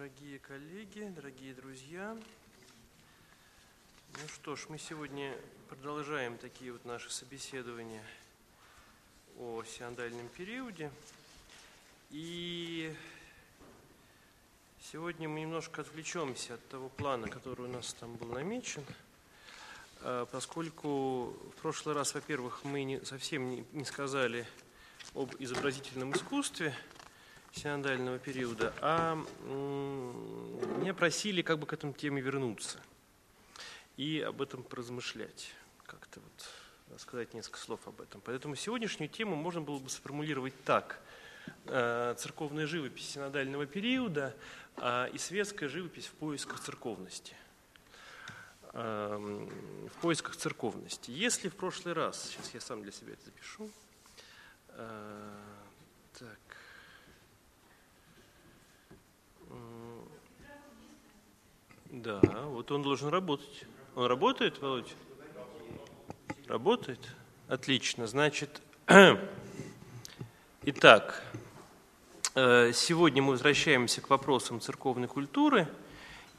Дорогие коллеги, дорогие друзья, ну что ж, мы сегодня продолжаем такие вот наши собеседования о сиандальном периоде. И сегодня мы немножко отвлечемся от того плана, который у нас там был намечен, а, поскольку в прошлый раз, во-первых, мы не, совсем не сказали об изобразительном искусстве – синодального периода, а меня просили как бы к этому теме вернуться и об этом поразмышлять, как-то вот сказать несколько слов об этом. Поэтому сегодняшнюю тему можно было бы сформулировать так. Э, церковная живопись синодального периода а, и светская живопись в поисках церковности. Эм, в поисках церковности. Если в прошлый раз, сейчас я сам для себя это запишу, э, так, Да, вот он должен работать. Он работает, Володь? Работает? Отлично. Значит, итак, э, сегодня мы возвращаемся к вопросам церковной культуры.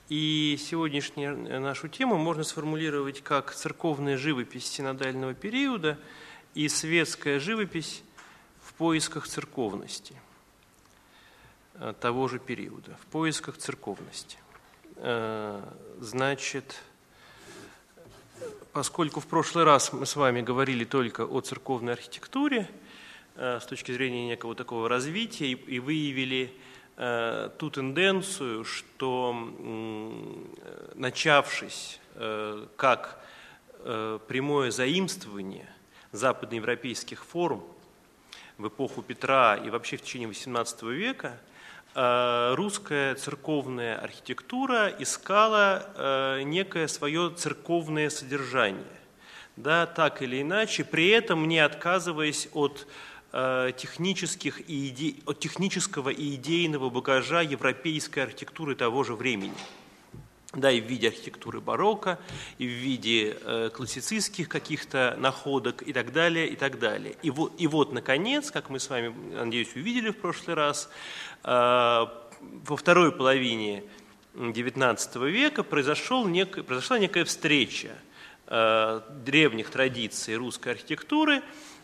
И сегодняшнюю нашу тему можно сформулировать как церковная живопись синодального периода и светская живопись в поисках церковности э, того же периода, в поисках церковности. Э, значит, поскольку в прошлый раз мы с вами говорили только о церковной архитектуре э, с точки зрения некого такого развития и выявили э, ту тенденцию, что начавшись как прямое заимствование западноевропейских форм в эпоху Петра и вообще в течение XVIII века – русская церковная архитектура искала э, некое свое церковное содержание, да, так или иначе, при этом не отказываясь от э, технических и иде... от технического и идейного багажа европейской архитектуры того же времени да, и в виде архитектуры барокко, и в виде э, классицистских каких-то находок и так далее, и так далее. И вот, и вот, наконец, как мы с вами, надеюсь, увидели в прошлый раз, э, во второй половине XIX века произошел нек, произошла некая встреча э, древних традиций русской архитектуры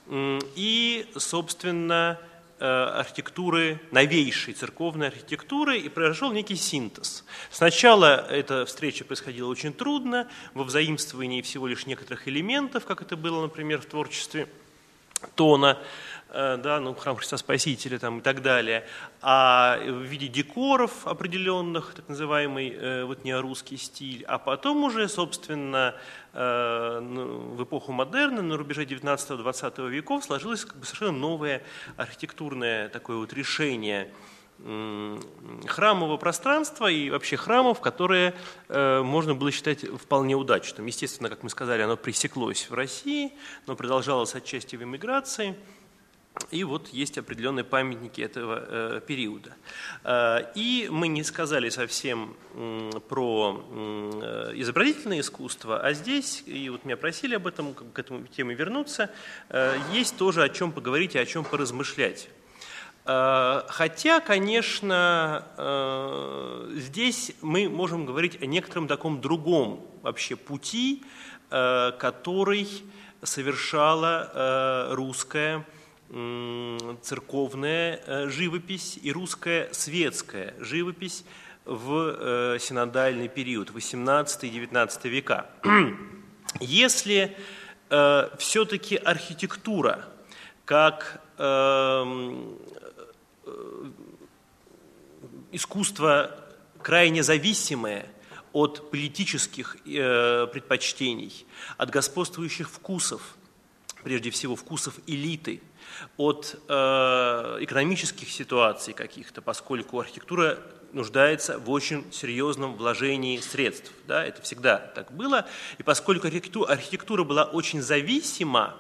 и, собственно, архитектуры, новейшей церковной архитектуры, и произошел некий синтез. Сначала эта встреча происходила очень трудно, во взаимствовании всего лишь некоторых элементов, как это было, например, в творчестве Тона, Э, да, ну, храм Христа Спасителя там, и так далее, а в виде декоров определенных, так называемый э, вот неорусский стиль, а потом уже, собственно, э, ну, в эпоху модерна, на рубеже 19-20 веков сложилось как бы совершенно новое архитектурное такое вот решение храмового пространства и вообще храмов, которые э, можно было считать вполне удачным. Естественно, как мы сказали, оно пресеклось в России, но продолжалось отчасти в эмиграции – и вот есть определенные памятники этого э, периода. Э, и мы не сказали совсем про изобразительное искусство, а здесь, и вот меня просили об этом, к этому теме вернуться, э, есть тоже о чем поговорить и о чем поразмышлять. Хотя, конечно, здесь мы можем говорить о некотором таком другом вообще пути, который совершала русская церковная э, живопись и русская светская живопись в э, синодальный период, 18-19 века. Если э, все-таки архитектура как эм, искусство крайне зависимое от политических предпочтений, от господствующих вкусов, прежде всего вкусов элиты – от э, экономических ситуаций каких-то, поскольку архитектура нуждается в очень серьезном вложении средств. Да, это всегда так было. И поскольку архитектура, архитектура была очень зависима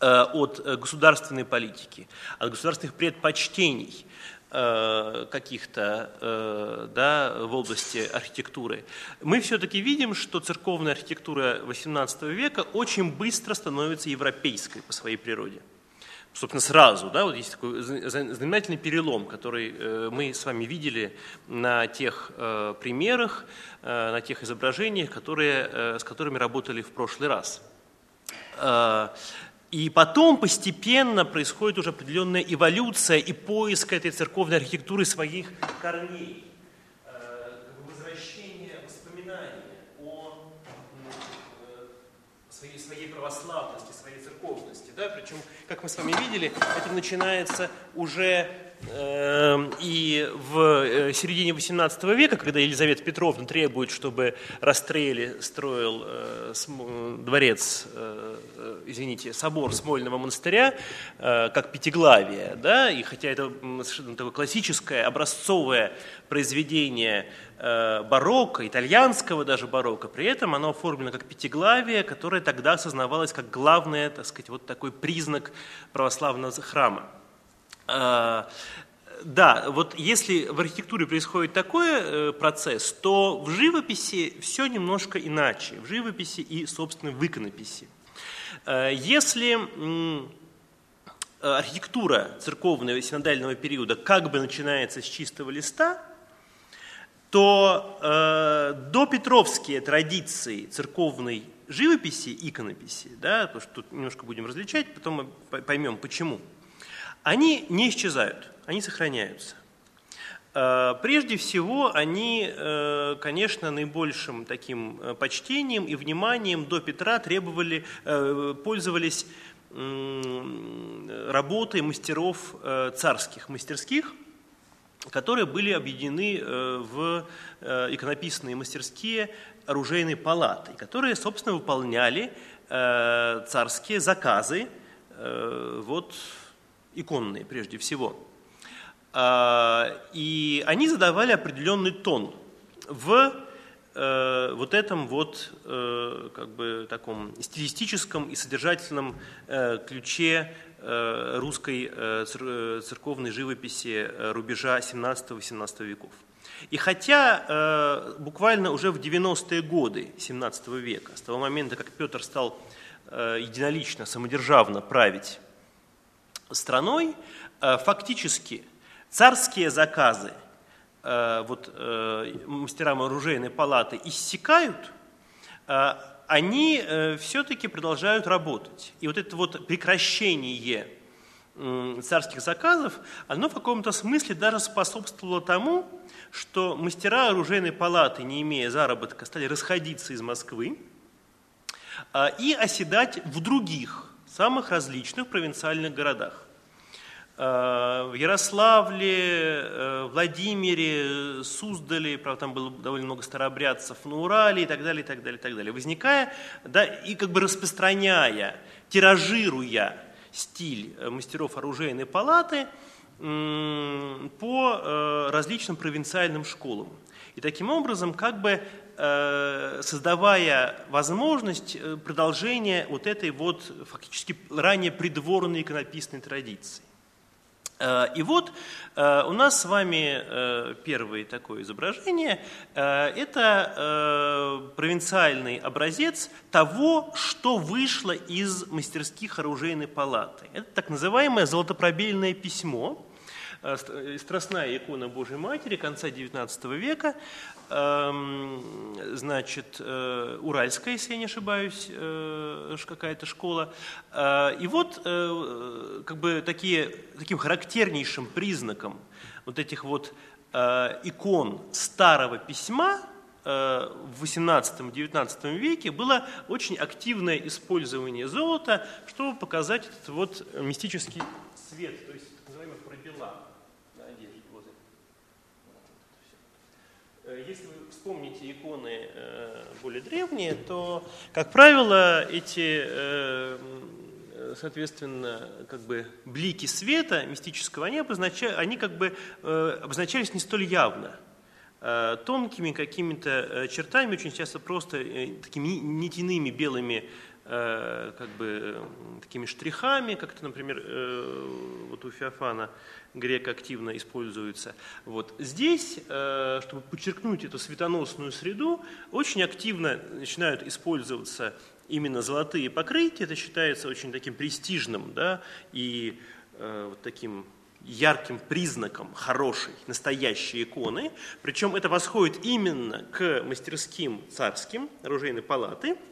э, от государственной политики, от государственных предпочтений, э, каких-то э, да, в области архитектуры, мы все-таки видим, что церковная архитектура XVIII века очень быстро становится европейской по своей природе. Собственно, сразу. Да, вот есть такой знаменательный перелом, который э, мы с вами видели на тех э, примерах, э, на тех изображениях, которые, с которыми работали в прошлый раз. И потом постепенно происходит уже определенная эволюция и поиск этой церковной архитектуры своих корней. Возвращение воспоминаний о своей, православности, своей церковности. Да? Причем, как мы с вами видели, это начинается уже и в э, середине XVIII века, когда Елизавета Петровна требует, чтобы Растрелли строил э, дворец, э, извините, собор Смольного монастыря, как пятиглавие, да, и хотя это совершенно такое классическое, образцовое произведение барокко, итальянского даже барокко, при этом оно оформлено как пятиглавие, которое тогда осознавалось как главное, так сказать, вот такой признак православного храма. А, да, вот если в архитектуре происходит такой э, процесс, то в живописи все немножко иначе. В живописи и, собственно, в иконописи. Э, если архитектура церковного и синодального периода как бы начинается с чистого листа, то э, до Петровские традиции церковной живописи, иконописи, да, потому что тут немножко будем различать, потом мы поймем почему – они не исчезают, они сохраняются. Э, прежде всего, они, э, конечно, наибольшим таким э, почтением и вниманием до Петра требовали, пользовались работой мастеров царских мастерских, которые были объединены в иконописные мастерские оружейной палаты, которые, собственно, выполняли царские заказы вот, иконные прежде всего. А, и они задавали определенный тон в э, вот этом вот э, как бы таком стилистическом и содержательном э, ключе русской церковной живописи рубежа 17-18 веков. И хотя буквально уже в 90-е годы 17 века, с того момента, как Петр стал единолично, самодержавно править страной, э, фактически царские заказы э, вот, э, мастерам оружейной палаты иссякают, они все-таки продолжают работать. И вот это вот прекращение царских заказов, оно в каком-то смысле даже способствовало тому, что мастера оружейной палаты, не имея заработка, стали расходиться из Москвы и оседать в других, самых различных провинциальных городах. Э, в Ярославле, э, Владимире, Суздале, правда, там было довольно много старообрядцев, на Урале и так далее, и так далее, и так далее. Возникая, да, и как бы распространяя, тиражируя стиль э, мастеров оружейной палаты по различным провинциальным школам. И таким образом, как бы создавая возможность продолжения вот этой вот фактически ранее придворной иконописной традиции. Э, и вот э, у нас с вами э, первое такое изображение. Это провинциальный образец того, что вышло из мастерских оружейной палаты. Это так называемое золотопробельное письмо, страстная икона Божьей Матери конца XIX века, значит, э, Уральская, если я не ошибаюсь, э, какая-то школа. Э, и вот как бы такие, таким характернейшим признаком вот этих вот икон старого письма в XVIII-XIX веке было очень активное использование золота, чтобы показать этот вот мистический свет, то есть так называемый пробела. Э, если вы вспомните иконы э, более древние, то, как правило, эти, э, соответственно, как бы блики света мистического, они, обозначали, они как бы обозначались не столь явно тонкими какими-то чертами, очень часто просто такими нитяными белыми как бы такими штрихами, как это, например, вот у Феофана грек активно используется. Вот. Здесь, э, чтобы подчеркнуть эту светоносную среду, очень активно начинают использоваться именно золотые покрытия, это считается очень таким престижным да, и э, вот таким ярким признаком хорошей, настоящей иконы. Причем это восходит именно к мастерским царским оружейной палаты –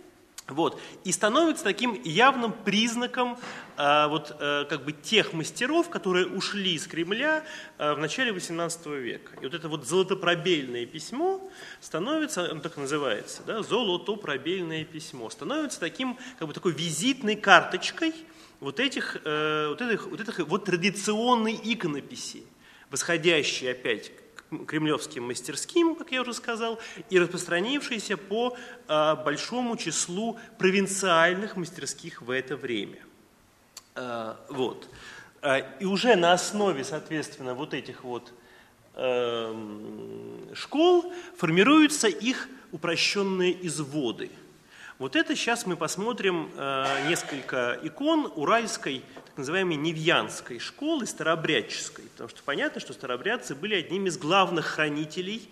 вот. И становится таким явным признаком а, вот, а, как бы тех мастеров, которые ушли из Кремля а, в начале XVIII века. И вот это вот золотопробельное письмо становится, оно так называется, да, золотопробельное письмо, становится таким, как бы такой визитной карточкой вот этих, э, вот этих, вот этих вот традиционной иконописи, восходящей опять кремлевским мастерским, как я уже сказал, и распространившийся по а, большому числу провинциальных мастерских в это время. А, вот. А, и уже на основе, соответственно, вот этих вот школ формируются их упрощенные изводы – вот это сейчас мы посмотрим э, несколько икон уральской, так называемой невьянской школы, старообрядческой. Потому что понятно, что старообрядцы были одними из главных хранителей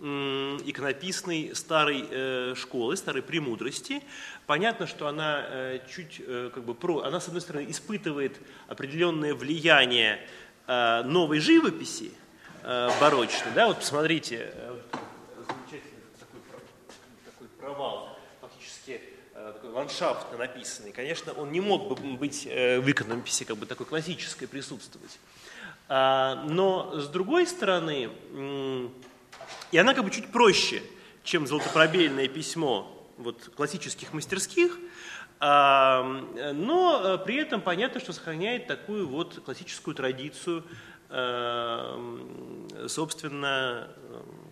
иконописной старой э, школы, старой премудрости. Понятно, что она э, чуть как бы про, она с одной стороны испытывает определенное влияние новой живописи барочной, да, вот посмотрите, замечательный такой, такой провал Э, ландшафтно написанный, конечно, он не мог бы быть э, в иконописи как бы такой классической присутствовать. А, но с другой стороны, и она как бы чуть проще, чем золотопробельное письмо вот, классических мастерских, а, но э, при этом понятно, что сохраняет такую вот классическую традицию, собственно,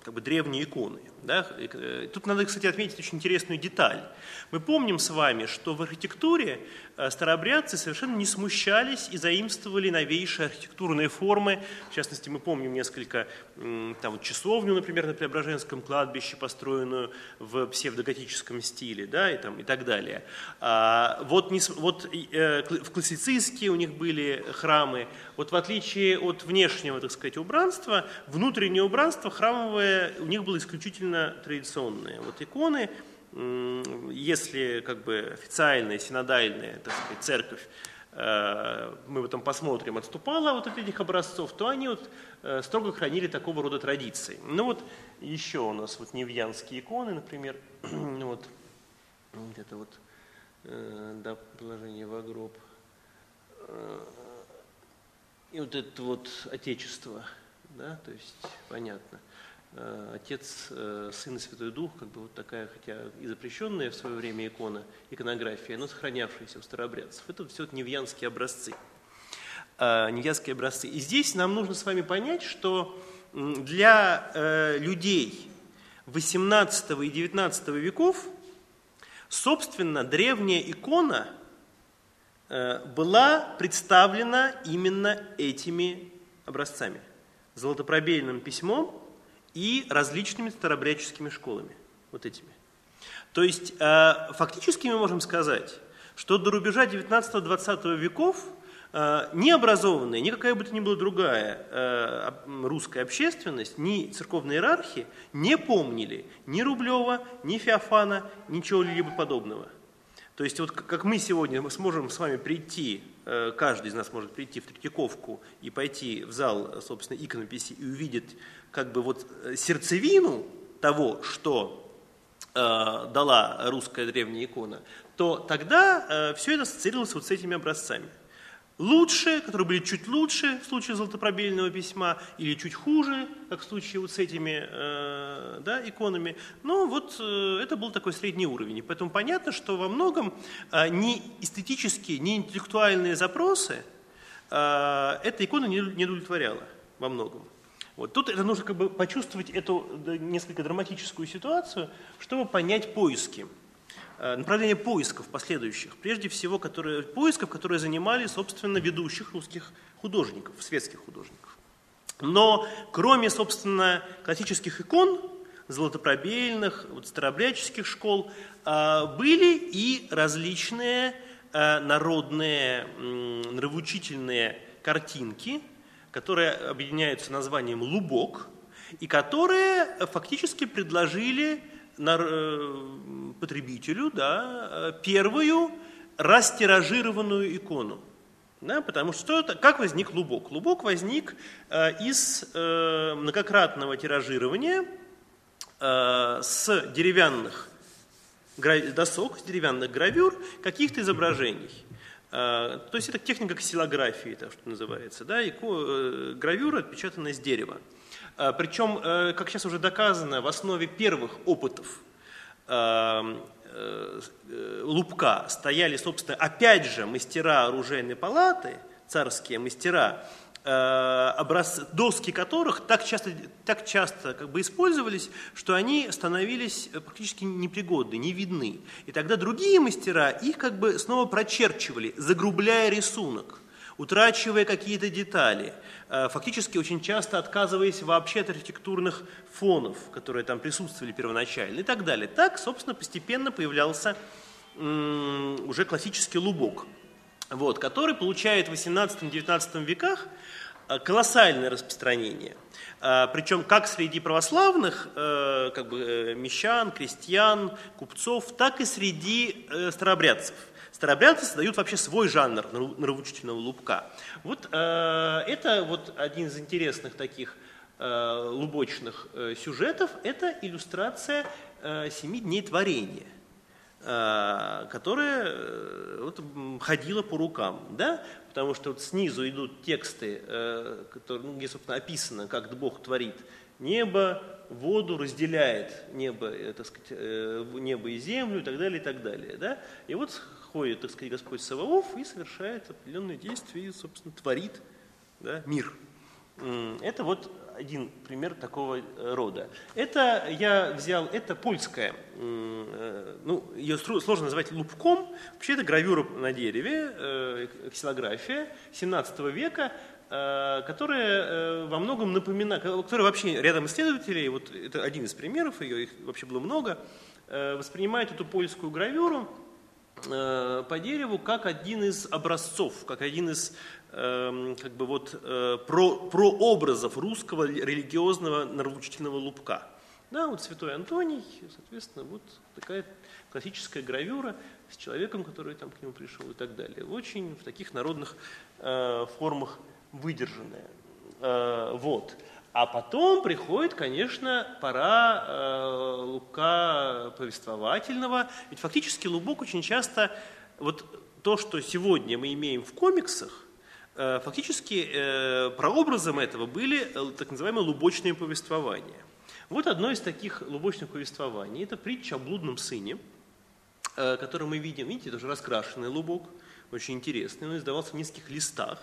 как бы древней иконы. Да? Э, тут надо, кстати, отметить очень интересную деталь. Мы помним с вами, что в архитектуре старообрядцы совершенно не смущались и заимствовали новейшие архитектурные формы. В частности, мы помним несколько, там, часовню, например, на Преображенском кладбище, построенную в псевдоготическом стиле, да, и, там, и так далее. А, вот, не, вот э, в классицистские у них были храмы. Вот в отличие от внешнего, так сказать, убранства, внутреннее убранство храмовое у них было исключительно довольно традиционные. Вот иконы, если как бы официальная, синодальная, так сказать, церковь, э, мы потом посмотрим, отступала вот от этих образцов, то они вот э, строго хранили такого рода традиции. Ну вот еще у нас вот невьянские иконы, например, вот, это вот, э, да, положение в гроб. И вот это вот отечество, да, то есть понятно – Отец, э, Сын и Святой Дух, как бы вот такая, хотя и запрещенная в свое время икона, иконография, но сохранявшаяся у старообрядцев. Это все невьянские образцы. Э, невьянские образцы. И здесь нам нужно с вами понять, что для людей 18 и 19 веков, собственно, древняя икона была представлена именно этими образцами. Золотопробельным письмом и различными старобряческими школами, вот этими. То есть э, фактически мы можем сказать, что до рубежа 19-20 веков э, ни образованная, ни какая бы то ни была другая э, русская общественность, ни церковные иерархи не помнили ни Рублева, ни Феофана, ничего либо подобного. То есть вот как мы сегодня мы сможем с вами прийти, каждый из нас может прийти в Третьяковку и пойти в зал, собственно, иконописи и увидеть как бы вот э, сердцевину того, что э, дала русская древняя икона, то тогда э, все это ассоциировалось вот с этими образцами. Лучше, которые были чуть лучше в случае золотопробельного письма, или чуть хуже, как в случае вот с этими э, да, иконами. Но вот э, это был такой средний уровень. И поэтому понятно, что во многом э, ни эстетические, ни интеллектуальные запросы э, эта икона не, не удовлетворяла во многом. Вот тут это нужно как бы почувствовать эту несколько драматическую ситуацию, чтобы понять поиски, направление поисков последующих, прежде всего которые, поисков, которые занимали, собственно, ведущих русских художников, светских художников. Но кроме, собственно, классических икон, золотопробельных, вот, старообрядческих школ, э, были и различные э, народные нравоучительные картинки – которые объединяются названием «Лубок», и которые фактически предложили потребителю да, первую растиражированную икону. Да, потому что, это, как возник лубок? Лубок возник э, из э, многократного тиражирования э, с деревянных досок, с деревянных гравюр каких-то изображений. Э, то есть это техника ксилографии, так что называется, да, э, гравюра отпечатана с дерева. Э, Причем, как сейчас уже доказано, в основе первых опытов Э, лупка стояли, собственно, опять же, мастера оружейной палаты, царские мастера, э, образ, доски которых так часто, так часто как бы использовались, что они становились практически непригодны, не видны. И тогда другие мастера их как бы снова прочерчивали, загрубляя рисунок утрачивая какие-то детали, э, фактически очень часто отказываясь вообще от архитектурных фонов, которые там присутствовали первоначально и так далее. Так, собственно, постепенно появлялся уже классический лубок, вот, который получает в 18-19 веках э, колоссальное распространение. Э, Причем как среди православных как бы, мещан, крестьян, купцов, так и среди старообрядцев – Старобрядцы создают вообще свой жанр нравоучительного лубка. Вот э, это вот один из интересных таких э, лубочных э, сюжетов, это иллюстрация «Семи дней творения», которая вот, ходила по рукам, да? потому что вот снизу идут тексты, которые, ну, где, собственно, описано, как Бог творит небо, воду, разделяет небо, так сказать, небо и землю и так далее, и так далее. Да? И вот ходит, так сказать, Господь Саваоф и совершает определенные действия и, собственно, творит да, мир. Это вот один пример такого э, рода. Это я взял, это польская, э, ну, ее сложно назвать лупком, вообще это гравюра на дереве, э, ксилография 17 века, которая во многом напоминает, которая вообще рядом исследователей, вот это один из примеров, ее их вообще было много, воспринимает эту польскую гравюру по дереву как один из образцов, как один из эм, как бы вот, э, про, прообразов русского религиозного нравоучительного лупка. Да, вот святой Антоний, соответственно, вот такая классическая гравюра с человеком, который там к нему пришел и так далее. Очень в таких народных э, формах выдержанная. Э, вот. А потом приходит, конечно, пора э, лука повествовательного. Ведь фактически Лубок очень часто, вот то, что сегодня мы имеем в комиксах, э, фактически э, прообразом этого были э, так называемые лубочные повествования. Вот одно из таких лубочных повествований – это притча о блудном сыне, э, который мы видим, видите, это уже раскрашенный лубок, очень интересный, он издавался в нескольких листах,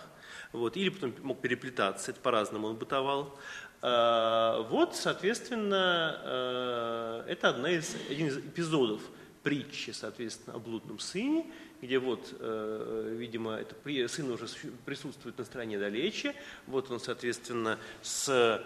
вот, или потом мог переплетаться, это по-разному он бытовал. А, вот, соответственно, э, это одна из, один из эпизодов притчи, соответственно, о блудном сыне, где вот, э, видимо, это сын уже присутствует на стороне далече, вот он, соответственно, с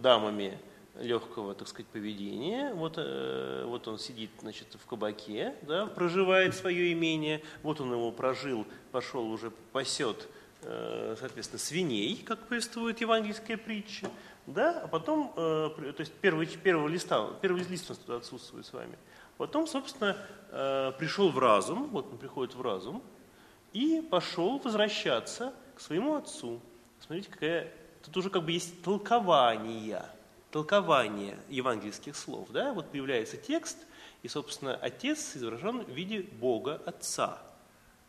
дамами легкого, так сказать, поведения. Вот, э, вот он сидит, значит, в кабаке, да, проживает свое имение. Вот он его прожил, пошел уже пасет, э, соответственно, свиней, как повествует евангельская притча. Да, а потом, э, то есть первый, первого листа, первый лист у нас тут отсутствует с вами. Потом, собственно, пришел в разум, вот он приходит в разум, и пошел возвращаться к своему отцу. Смотрите, какая... Тут уже как бы есть толкование – толкование евангельских слов. Да? Вот появляется текст, и, собственно, отец изображен в виде Бога Отца.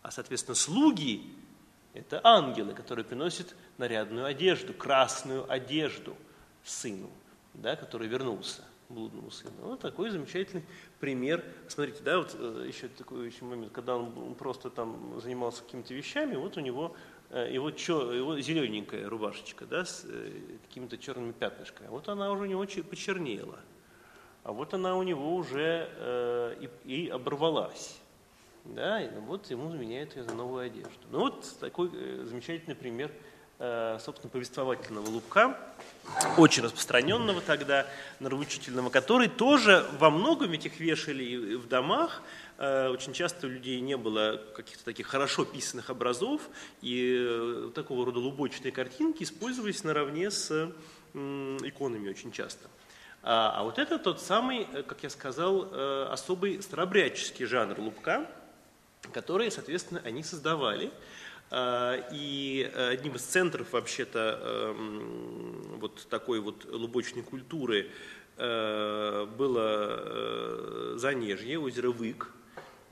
А, соответственно, слуги – это ангелы, которые приносят нарядную одежду, красную одежду сыну, да, который вернулся, блудному сыну. Вот такой замечательный пример. Смотрите, да, вот э, еще такой еще момент, когда он просто там занимался какими-то вещами, вот у него Э, его, чер, его зелененькая рубашечка да, с э, какими-то черными пятнышками. Вот она уже у него почернела. А вот она у него уже э, и, и оборвалась. Да, и вот ему заменяют ее за новую одежду. Ну вот такой э, замечательный пример, э, собственно, повествовательного лубка, очень распространенного тогда, нравоучительного, который тоже во многом этих вешали в домах, очень часто у людей не было каких-то таких хорошо писанных образов, и э, такого рода лубочные картинки использовались наравне с иконами очень часто. А, а вот это тот самый, как я сказал, особый старообрядческий жанр лубка, который, соответственно, они создавали. И одним из центров вообще-то эм, вот такой вот лубочной культуры было Занежье, озеро Вык, Э,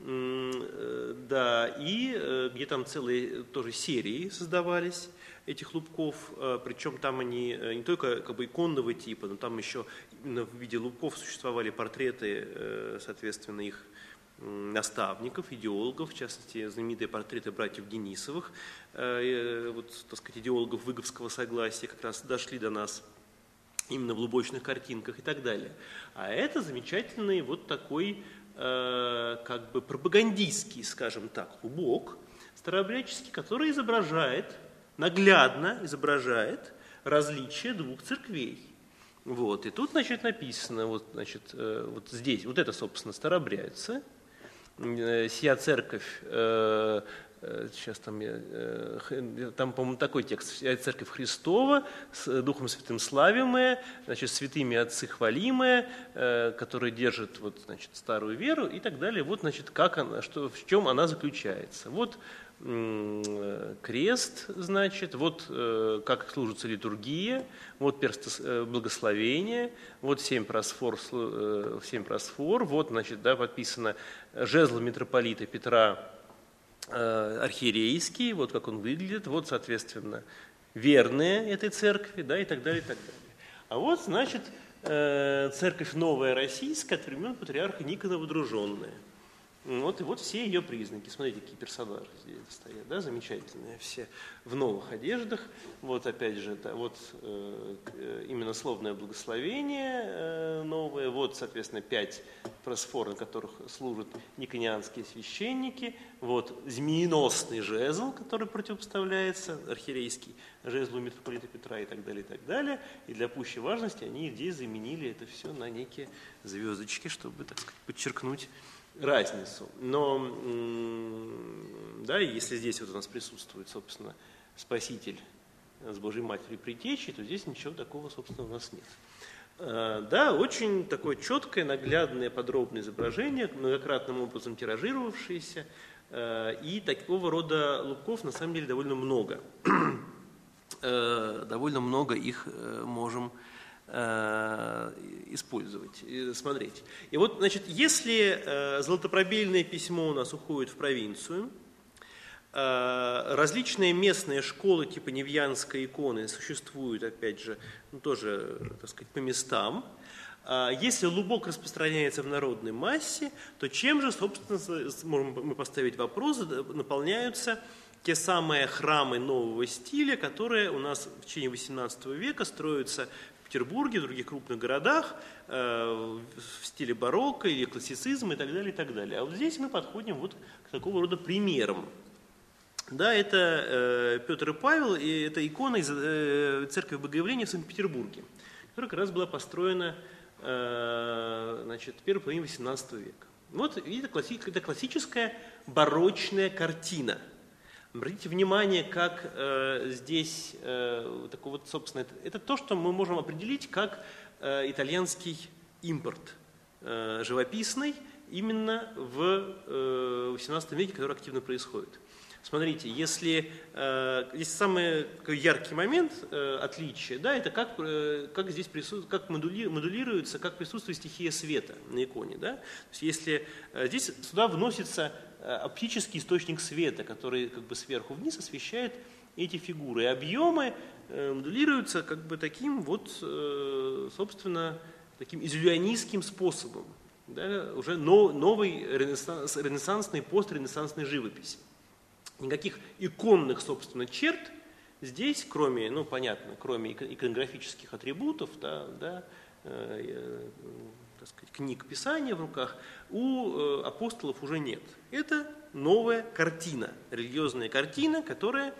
да, и э, где там целые тоже серии создавались этих лубков, э, причем там они не только как бы иконного типа, но там еще в виде лубков существовали портреты, соответственно, их наставников, идеологов, в частности, знаменитые портреты братьев Денисовых, вот, так сказать, идеологов Выговского согласия как раз дошли до нас именно в лубочных картинках и так далее. А это замечательный вот такой Э, как бы пропагандистский, скажем так, клубок старообрядческий, который изображает, наглядно изображает различия двух церквей. Вот. И тут, значит, написано, вот, значит, э, вот здесь, вот это, собственно, старообрядцы, э, сия церковь сейчас э, там, э, там по-моему, такой текст. Церковь Христова, с Духом Святым славимая, значит, святыми отцы хвалимая, э, которые держат вот, значит, старую веру и так далее. Вот, значит, как она, что, в чем она заключается. Вот крест, значит, вот как служится литургия, вот персто благословение, вот семь просфор, семь просфор, вот, значит, да, подписано жезл митрополита Петра Э, архиерейский, вот как он выглядит, вот, соответственно, верные этой церкви, да, и так далее, и так далее. А вот, значит, э, церковь новая российская от времен патриарха Никона Водруженная – вот и вот все ее признаки. Смотрите, какие персонажи здесь стоят, да, замечательные, все в новых одеждах. Вот опять же, да, вот э, э, именно словное благословение э, новое. Вот, соответственно, пять просфор, на которых служат никонианские священники. Вот змееносный жезл, который противопоставляется, архиерейский жезлу митрополита Петра и так далее, и так далее. И для пущей важности они здесь заменили это все на некие звездочки, чтобы, так сказать, подчеркнуть разницу. Но, да, если здесь вот у нас присутствует, собственно, Спаситель с Божьей Матерью Притечи, то здесь ничего такого, собственно, у нас нет. А, да, очень такое четкое, наглядное, подробное изображение, многократным образом тиражировавшееся, а, и такого рода лубков на самом деле довольно много. А, довольно много их э, можем Э, использовать, смотреть. И вот, значит, если э, золотопробельное письмо у нас уходит в провинцию, э, различные местные школы типа Невьянской иконы существуют, опять же, ну, тоже, так сказать, по местам. Если лубок распространяется в народной массе, то чем же, собственно, можем мы поставить вопрос, наполняются те самые храмы нового стиля, которые у нас в течение XVIII века строятся Петербурге, в других крупных городах э, в стиле барокко или классицизма и так далее, и так далее. А вот здесь мы подходим вот к такого рода примерам. Да, это э, Петр и Павел, и это икона из э, церкви Богоявления в Санкт-Петербурге, которая как раз была построена значит, в первой половине XVIII века. Вот это, это классическая барочная картина – Обратите внимание, как э, здесь, э, такой вот, собственно, это, это то, что мы можем определить как э, итальянский импорт э, живописный именно в э, веке, который активно происходит. Смотрите, если э, здесь самый яркий момент э, отличия, да, это как, э, как здесь присутствует, как модули, модулируется, как присутствует стихия света на иконе, да. То есть если э, здесь сюда вносится оптический источник света, который как бы сверху вниз освещает эти фигуры. И объемы э, модулируются как бы таким вот, э, собственно, таким иллюзионистским способом, да, уже новой ренессанс, ренессансной, постренессансной живописи. Никаких иконных, собственно, черт здесь, кроме, ну, понятно, кроме иконографических атрибутов, да, да, так сказать, книг Писания в руках, у э, апостолов уже нет. Это новая картина, религиозная картина, которая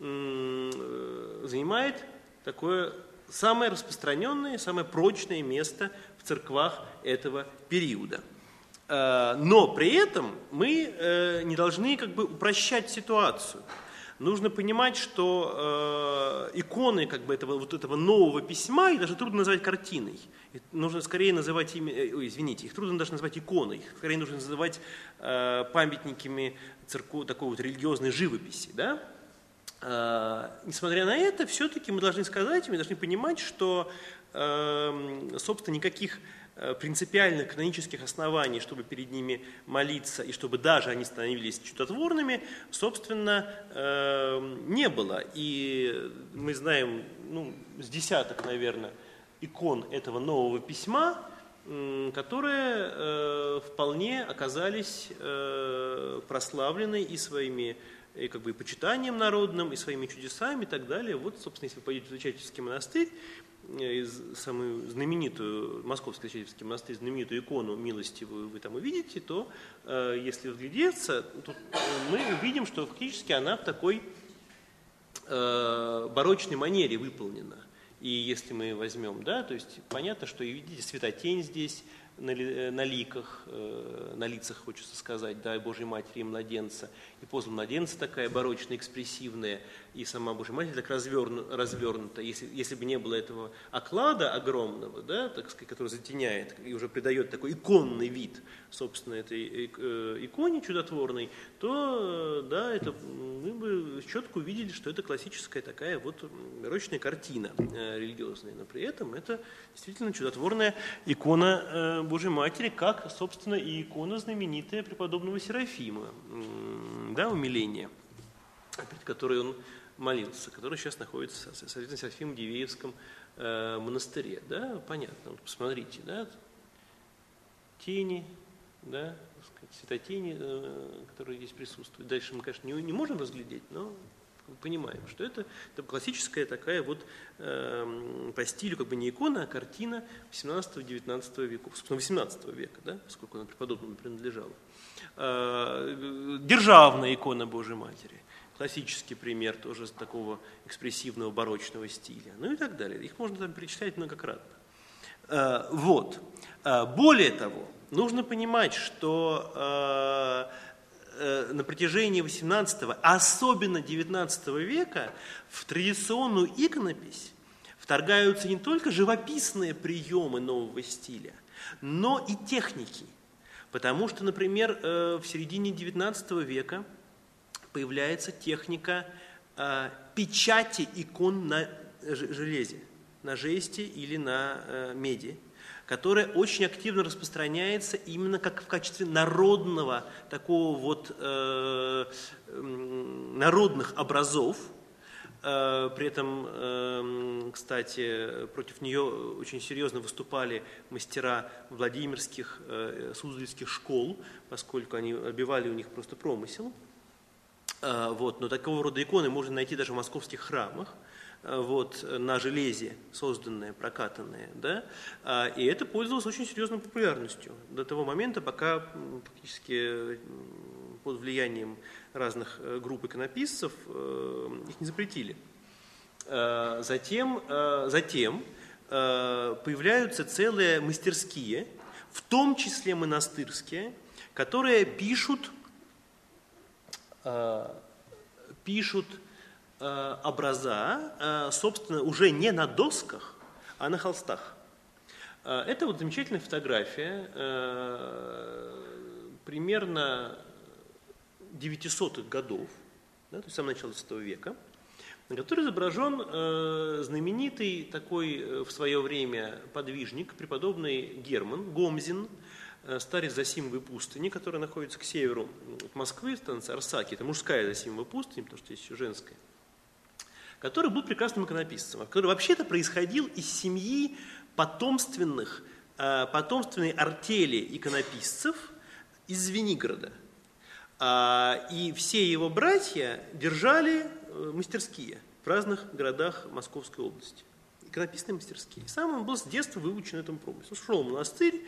э, занимает такое самое распространенное, самое прочное место в церквах этого периода. Э, но при этом мы не должны как бы упрощать ситуацию. Нужно понимать, что э, иконы как бы этого, вот этого нового письма, их даже трудно назвать картиной. И нужно скорее называть ими, э, извините, их трудно даже назвать иконой, их скорее нужно называть э, памятниками церкви, такой вот религиозной живописи. Да? Э, несмотря на это, все-таки мы должны сказать, мы должны понимать, что, э, собственно, никаких Э, принципиальных канонических оснований, чтобы перед ними молиться и чтобы даже они становились чудотворными, собственно, э, не было. И мы знаем ну, с десяток, наверное, икон этого нового письма, которые э, вполне оказались прославлены и своими и как бы и почитанием народным, и своими чудесами и так далее. Вот, собственно, если вы пойдете в Зачатический монастырь, Э, самую знаменитую, Московский Священнический монастырь, знаменитую икону милостивую вы там увидите, то э, если взглядеться, то э, мы увидим, что фактически она в такой э, барочной манере выполнена. И если мы возьмем, да, то есть понятно, что видите, светотень здесь, на, на ликах, э, на лицах, хочется сказать, да, Божьей Матери и младенца. И поза младенца такая барочная, экспрессивная, и сама Божья Матерь так разверну, развернута. Если, если бы не было этого оклада огромного, да, так сказать, который затеняет и уже придает такой иконный вид, собственно, этой э, иконе чудотворной, то, э, да, это, мы бы четко увидели, что это классическая такая вот барочная картина религиозная. Но при этом это действительно чудотворная икона Божьей Матери, как, собственно, и икона знаменитая преподобного Серафима, да, умиление, перед которой он молился, который сейчас находится, соответственно, в Серафим Дивеевском э, монастыре. Да, понятно, вот посмотрите, да, тени, да, сказать, светотени, э, которые здесь присутствуют. Дальше мы, конечно, не, не можем разглядеть, но понимаем, что это, это классическая такая вот э, по стилю как бы не икона, а картина 18-19 веков, собственно, 18 века, да, поскольку она преподобному принадлежала. Э, державная икона Божьей Матери, классический пример тоже такого экспрессивного барочного стиля, ну и так далее. Их можно там перечислять многократно. Э, вот. Э, более того, нужно понимать, что э, на протяжении 18 особенно 19 века в традиционную иконопись вторгаются не только живописные приемы нового стиля, но и техники. Потому что, например, в середине 19 века появляется техника э, печати икон на железе, на жесте или на меди которая очень активно распространяется именно как в качестве народного, такого вот э, народных образов, э, при этом, э, кстати, против нее очень серьезно выступали мастера Владимирских, э, Суздальских школ, поскольку они обивали у них просто промысел. Вот, но такого рода иконы можно найти даже в московских храмах. Э, вот, на железе созданное, прокатанное. Да? А, и это пользовалось очень серьезной популярностью до того момента, пока практически под влиянием разных э, групп иконописцев э, их не запретили. А, затем, затем появляются целые мастерские, в том числе монастырские, которые пишут, пишут Э, образа, э, собственно, уже не на досках, а на холстах. Э, это вот замечательная фотография, примерно 900-х годов, да, то есть самого начала XX века, на которой изображен знаменитый такой в свое время подвижник, преподобный Герман Гомзин, старец Засимовой пустыни, которая находится к северу от Москвы, станция Арсаки. Это мужская Засимовая пустыня, потому что есть еще женская который был прекрасным иконописцем, который вообще-то происходил из семьи потомственных, э, потомственной артели иконописцев из Звенигорода. А, и все его братья держали э, мастерские в разных городах Московской области. Иконописные мастерские. Сам он был с детства выучен этому промыслу. Шел в монастырь,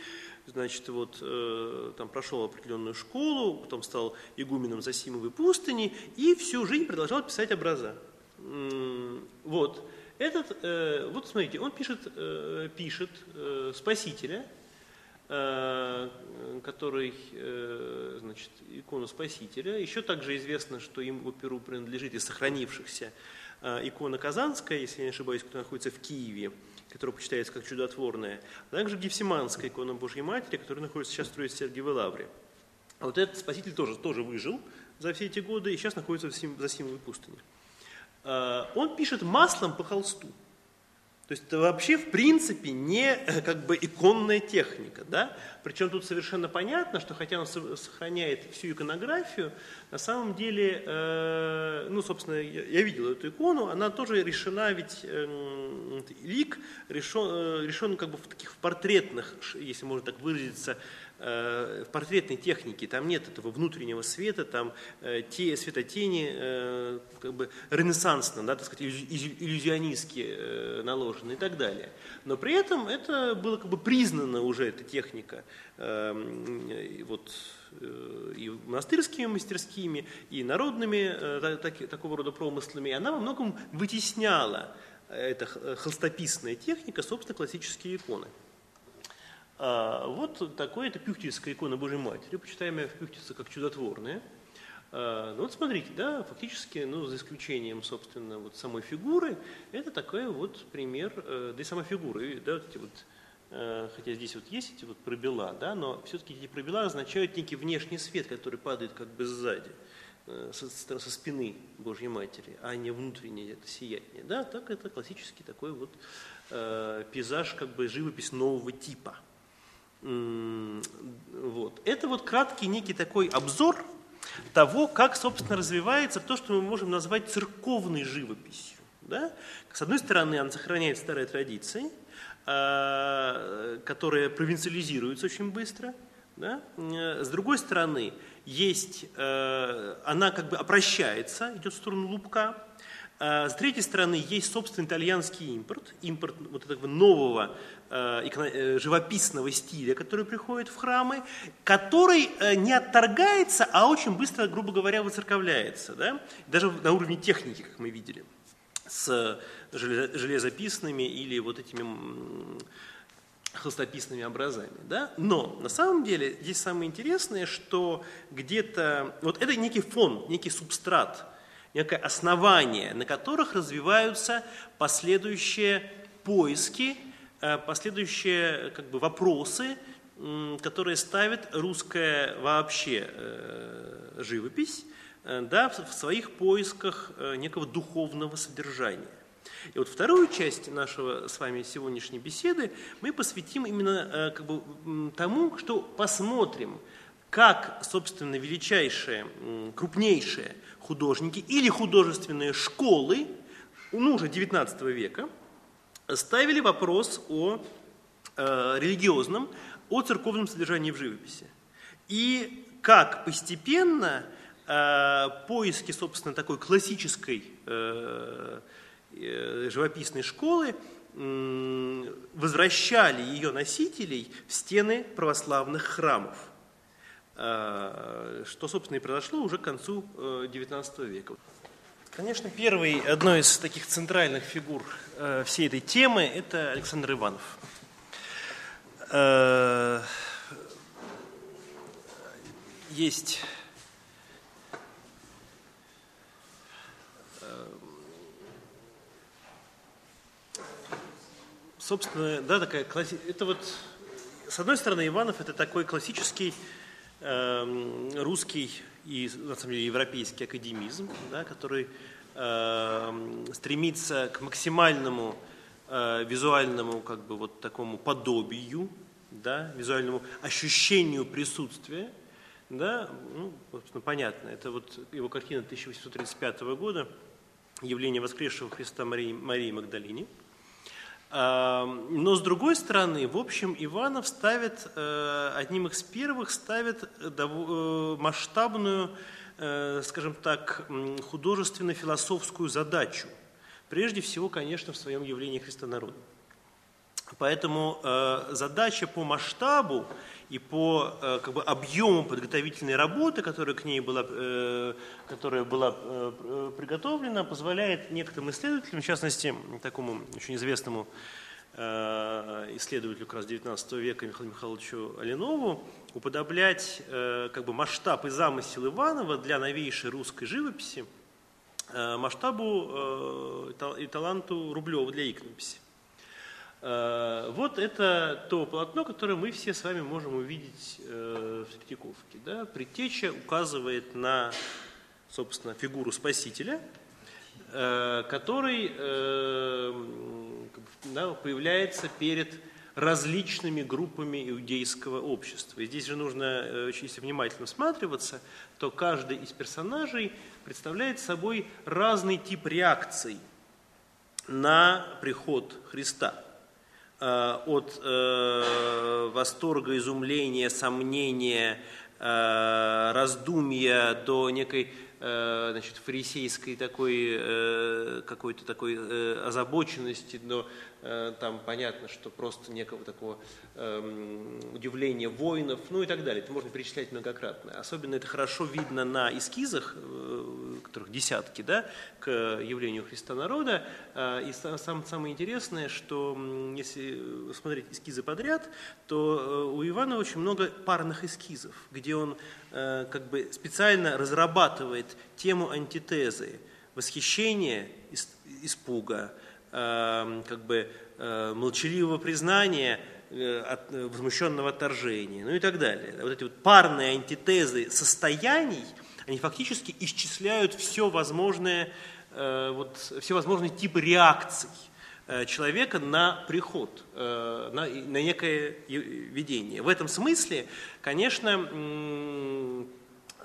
значит, вот, э, там прошел определенную школу, потом стал игуменом Засимовой пустыни и всю жизнь продолжал писать образа. Вот. Этот, э, вот смотрите, он пишет, э, пишет э, Спасителя, который, значит, икону Спасителя. Еще также известно, что им в Перу принадлежит из сохранившихся икона Казанская, если я не ошибаюсь, которая находится в Киеве, которая почитается как чудотворная, а также Гефсиманская икона Божьей Матери, которая находится сейчас в Троице-Сергиевой Лавре. А вот этот Спаситель тоже, тоже выжил за все эти годы и сейчас находится в Засимовой пустыне. А, он пишет маслом по холсту. То есть это вообще в принципе не э, как бы иконная техника. Да? Причем тут совершенно понятно, что хотя он сохраняет всю иконографию, на самом деле, э, ну, собственно, я, я видел эту икону, она тоже решена, ведь э, лик решен, э, решен как бы в таких портретных, если можно так выразиться, в портретной технике там нет этого внутреннего света, там э, те светотени э, как бы ренессансно, да, так сказать, иллюзионистски наложены и так далее. Но при этом это было как бы признано уже, эта техника, вот, и монастырскими мастерскими, и народными так, такого рода промыслами, и она во многом вытесняла эта холстописная техника, собственно, классические иконы. А, вот такое это пюхтицкая икона Божьей Матери, почитаемая в Пюхтице как чудотворная. Ну вот смотрите, да, фактически, ну, за исключением, собственно, вот самой фигуры, это такой вот пример, э, да и сама фигура, да, вот эти вот, э, хотя здесь вот есть эти вот пробела, да, но все-таки эти пробела означают некий внешний свет, который падает как бы сзади, э, со, со спины Божьей Матери, а не внутреннее это сияние, да, так это классический такой вот пейзаж, как бы живопись нового типа – вот. Это вот краткий некий такой обзор того, как, собственно, развивается то, что мы можем назвать церковной живописью. Да? С одной стороны, она сохраняет старые традиции, а, которые провинциализируются очень быстро. Да? С другой стороны, есть, э, она как бы опрощается, идет в сторону лупка. А, с третьей стороны, есть собственный итальянский импорт, импорт вот этого нового э, э, живописного стиля, который приходит в храмы, который э, не отторгается, а очень быстро, грубо говоря, выцерковляется, да? даже на уровне техники, как мы видели, с железописными или вот этими холстописными образами. Да? Но на самом деле здесь самое интересное, что где-то, вот это некий фон, некий субстрат – некое основание, на которых развиваются последующие поиски, э, последующие как бы, вопросы, которые ставит русская вообще э, живопись э, да, в своих поисках некого духовного содержания. И вот вторую часть нашего с вами сегодняшней беседы мы посвятим именно как бы, тому, что посмотрим, как, собственно, величайшие, крупнейшие художники или художественные школы, ну, уже XIX века, ставили вопрос о э, религиозном, о церковном содержании в живописи. И как постепенно э, поиски, собственно, такой классической э, э, живописной школы возвращали ее носителей в стены православных храмов. Э, что, собственно, и произошло уже к концу XIX э, века. Конечно, первый, одной из таких центральных фигур э, всей этой темы – это Александр Иванов. Есть собственно, да, такая класси... это вот, с одной стороны, Иванов это такой классический русский и, на самом деле, европейский академизм, да, который э, стремится к максимальному э, визуальному, как бы, вот такому подобию, да, визуальному ощущению присутствия, да, ну, собственно, понятно, это вот его картина 1835 года «Явление воскресшего Христа Марии, Марии Магдалине», но с другой стороны, в общем, Иванов ставит, э, одним из первых ставит э, масштабную, э, скажем так, художественно-философскую задачу. Прежде всего, конечно, в своем явлении Христа народа. Поэтому задача по масштабу и по э, как бы, объему подготовительной работы, которая к ней была, э, которая была э, приготовлена, позволяет некоторым исследователям, в частности, такому очень известному исследователю как раз 19 века Михаилу Михайловичу Алинову уподоблять как бы масштаб и замысел Иванова для новейшей русской живописи масштабу и таланту Рублева для иконописи. Вот это то полотно, которое мы все с вами можем увидеть в Третьяковке. Да? Предтеча указывает на, собственно, фигуру Спасителя – Э, который э, появляется перед различными группами иудейского общества. И здесь же нужно, э, если внимательно всматриваться, то каждый из персонажей представляет собой разный тип реакций на приход Христа. От восторга, изумления, сомнения, раздумья до некой Э, значит, фарисейской такой, э, какой-то такой э, озабоченности, но там понятно, что просто некого такого эм, удивления воинов, ну и так далее. Это можно перечислять многократно. Особенно это хорошо видно на эскизах, которых десятки, да, к явлению Христа народа. И сам, самое интересное, что если смотреть эскизы подряд, то у Ивана очень много парных эскизов, где он Э, как бы специально разрабатывает тему антитезы, восхищения, испуга, э, как бы э, молчаливого признания, возмущенного отторжения, ну и так далее. Вот эти вот парные антитезы состояний, они фактически исчисляют все возможные, вот, все возможные типы реакций человека на приход, на, на некое видение. В этом смысле, конечно,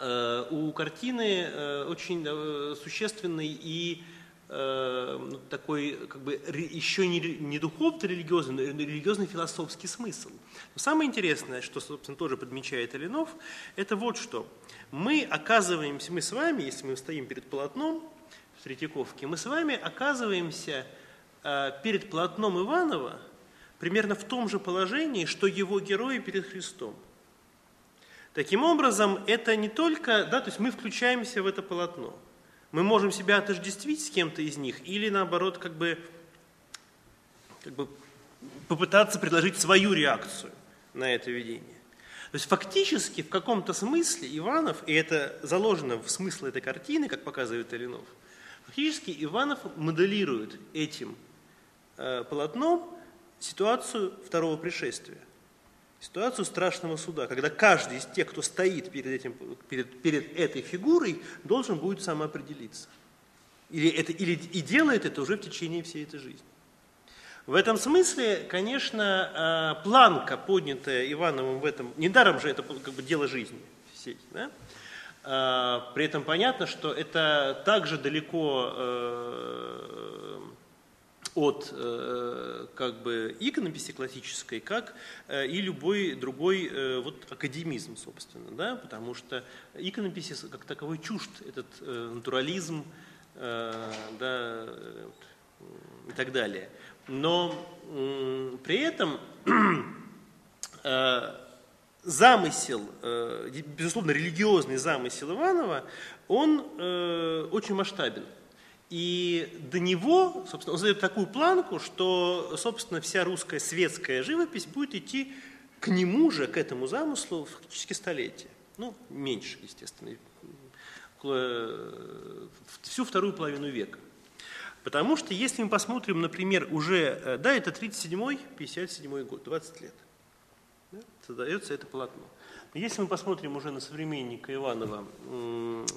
Э, у картины э, очень э, существенный и ну, такой как бы еще не, не духовный религиозный, но религиозный философский смысл. Но самое интересное, что, собственно, тоже подмечает Алинов, это вот что. Мы оказываемся, мы с вами, если мы стоим перед полотном в Третьяковке, мы с вами оказываемся перед полотном Иванова примерно в том же положении, что его герои перед Христом – Таким образом, это не только, да, то есть мы включаемся в это полотно. Мы можем себя отождествить с кем-то из них или наоборот как бы, как бы попытаться предложить свою реакцию на это видение. То есть фактически в каком-то смысле Иванов, и это заложено в смысл этой картины, как показывает Алинов, фактически Иванов моделирует этим э, полотном ситуацию второго пришествия ситуацию страшного суда, когда каждый из тех, кто стоит перед, этим, перед, перед этой фигурой, должен будет самоопределиться. Или, это, или и делает это уже в течение всей этой жизни. В этом смысле, конечно, а, планка, поднятая Ивановым в этом, недаром же это как бы дело жизни всей, да? А, при этом понятно, что это также далеко э, от э, как бы иконописи классической, как э, и любой другой э, вот академизм, собственно, да, потому что иконописи как таковой чужд этот натурализм, да, и так далее. Но при этом замысел, безусловно, религиозный замысел Иванова, он очень масштабен. И до него, собственно, он задает такую планку, что, собственно, вся русская светская живопись будет идти к нему же, к этому замыслу, фактически столетие. Ну, меньше, естественно, всю вторую половину века. Потому что если мы посмотрим, например, уже, э, да, это 37-й, 57-й год, 20 лет, да, создается это полотно. Если мы посмотрим уже на современника Иванова,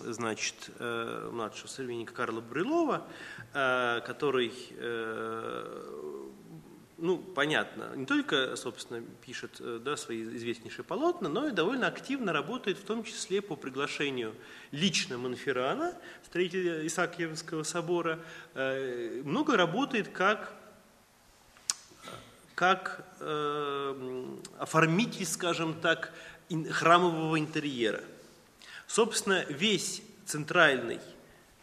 значит, э, младшего современника Карла Брилова, э, который, э, ну, понятно, не только, собственно, пишет да, свои известнейшие полотна, но и довольно активно работает, в том числе по приглашению лично Монферрана, строителя Исаакиевского собора, много работает как как э, оформитель, скажем так, храмового интерьера. Собственно, весь центральный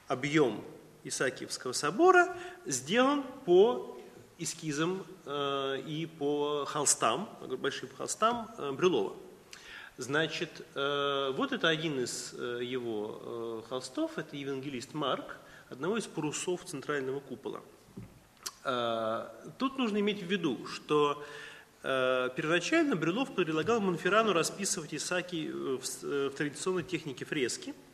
объем Исаакиевского собора сделан по эскизам э, и по холстам, большим холстам э, Брюлова. Значит, э, вот это один из его холстов, это евангелист Марк, одного из парусов центрального купола. Тут нужно иметь в виду, что Первоначально Брюлов предлагал Монферрану расписывать Исаки в традиционной технике фрески –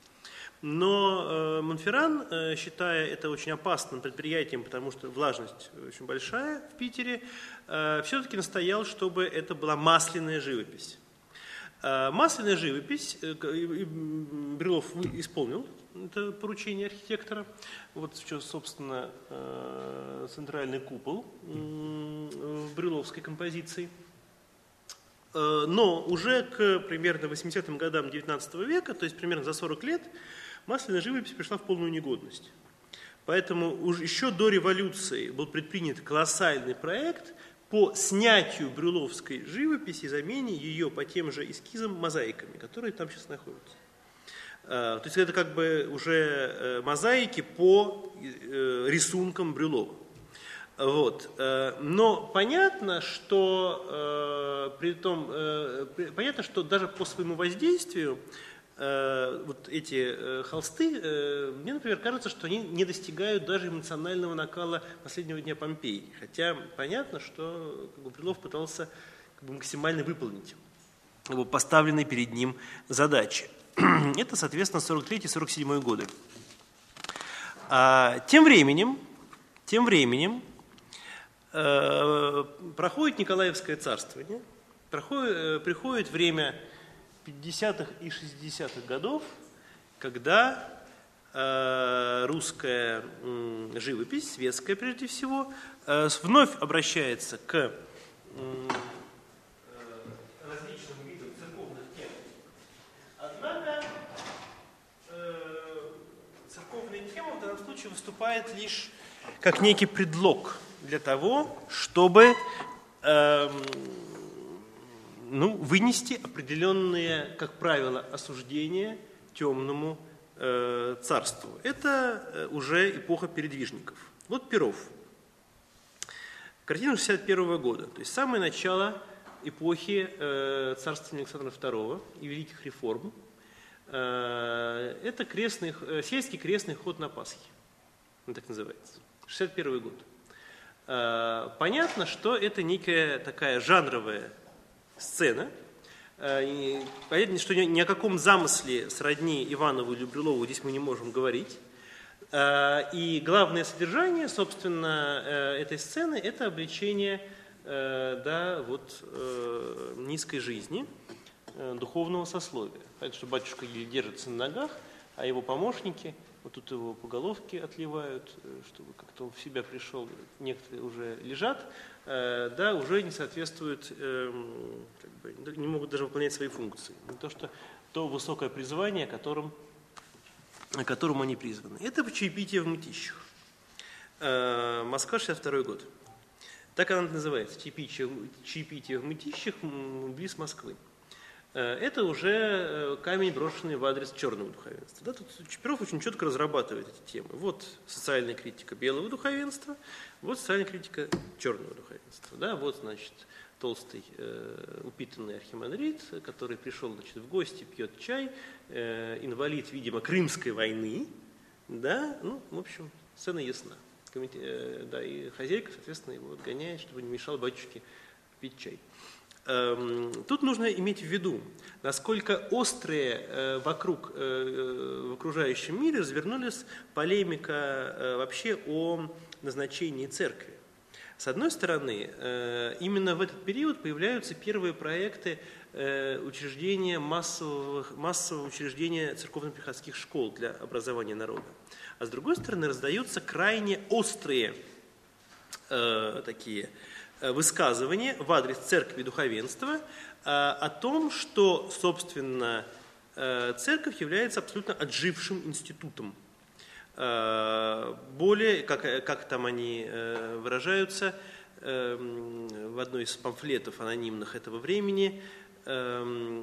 но э, Монферран, э, считая это очень опасным предприятием, потому что влажность очень большая в Питере, э, все-таки настоял, чтобы это была масляная живопись. Масляная живопись, Брюлов исполнил это поручение архитектора. Вот сейчас, собственно, центральный купол в брюловской композиции. Но уже к примерно 80-м годам 19 века, то есть примерно за 40 лет, масляная живопись пришла в полную негодность. Поэтому уже еще до революции был предпринят колоссальный проект по снятию брюловской живописи замене ее по тем же эскизам мозаиками, которые там сейчас находятся. А, то есть это как бы уже э, мозаики по э, рисункам Брюлова. Вот. Э, но понятно, что при том, понятно, что даже по своему воздействию Э, вот эти э, холсты, э, мне, например, кажется, что они не достигают даже эмоционального накала последнего дня Помпеи. Хотя понятно, что как бы, Брилов пытался как бы, максимально выполнить поставленные перед ним задачи. Это, соответственно, 43-47 годы. А, тем временем, тем временем э, проходит Николаевское царствование, проходит, э, приходит время 50-х и 60-х годов, когда э, русская живопись, светская прежде всего, э, вновь обращается к э, различным видам церковных тем. Однако церковная тема в данном случае выступает лишь как некий предлог для того, чтобы э, ну, вынести определенные, как правило, осуждения темному э, царству. Это э, уже эпоха передвижников. Вот Перов. Картина 61 года, то есть самое начало эпохи э, царствования Александра II и великих реформ. Э, это крестный, э, сельский крестный ход на Пасхе, он так называется. 61 год. Э, понятно, что это некая такая жанровая сцена. Э, и понятно, что ни о каком замысле сродни Иванову или Брюлову здесь мы не можем говорить. Э, и главное содержание, собственно, э, этой сцены – это обличение да, вот, низкой жизни, духовного сословия. Так что батюшка держится на ногах, а его помощники – вот тут его по головке отливают, чтобы как-то он в себя пришел. Некоторые уже лежат, да, уже не соответствуют, эм, как бы, не могут даже выполнять свои функции. Не то, что то высокое призвание, которым, которому они призваны. Это чаепитие в мытищах. Э, Москва, 62 год. Так она называется, чаепитие, чаепитие в мытищах близ Москвы. Э, это уже э, камень, брошенный в адрес черного духовенства. Да, тут Чапиров очень четко разрабатывает эти темы. Вот социальная критика белого духовенства, вот социальная критика черного духовенства. Да, вот, значит, толстый э, упитанный архимандрит, который пришел значит, в гости, пьет чай, э, инвалид, видимо, Крымской войны, да, ну, в общем, сцена ясна. Комите, э, да, и хозяйка, соответственно, его отгоняет, чтобы не мешал батюшке пить чай. Эм, тут нужно иметь в виду, насколько острые э, вокруг, э, в окружающем мире развернулись полемика э, вообще о назначении церкви. С одной стороны, именно в этот период появляются первые проекты учреждения массовых, массового учреждения церковно-приходских школ для образования народа. А с другой стороны, раздаются крайне острые такие Э, высказывание в адрес церкви и духовенства э, о том, что, собственно, э, церковь является абсолютно отжившим институтом. Более, как, как там они выражаются, в одной из памфлетов анонимных этого времени, то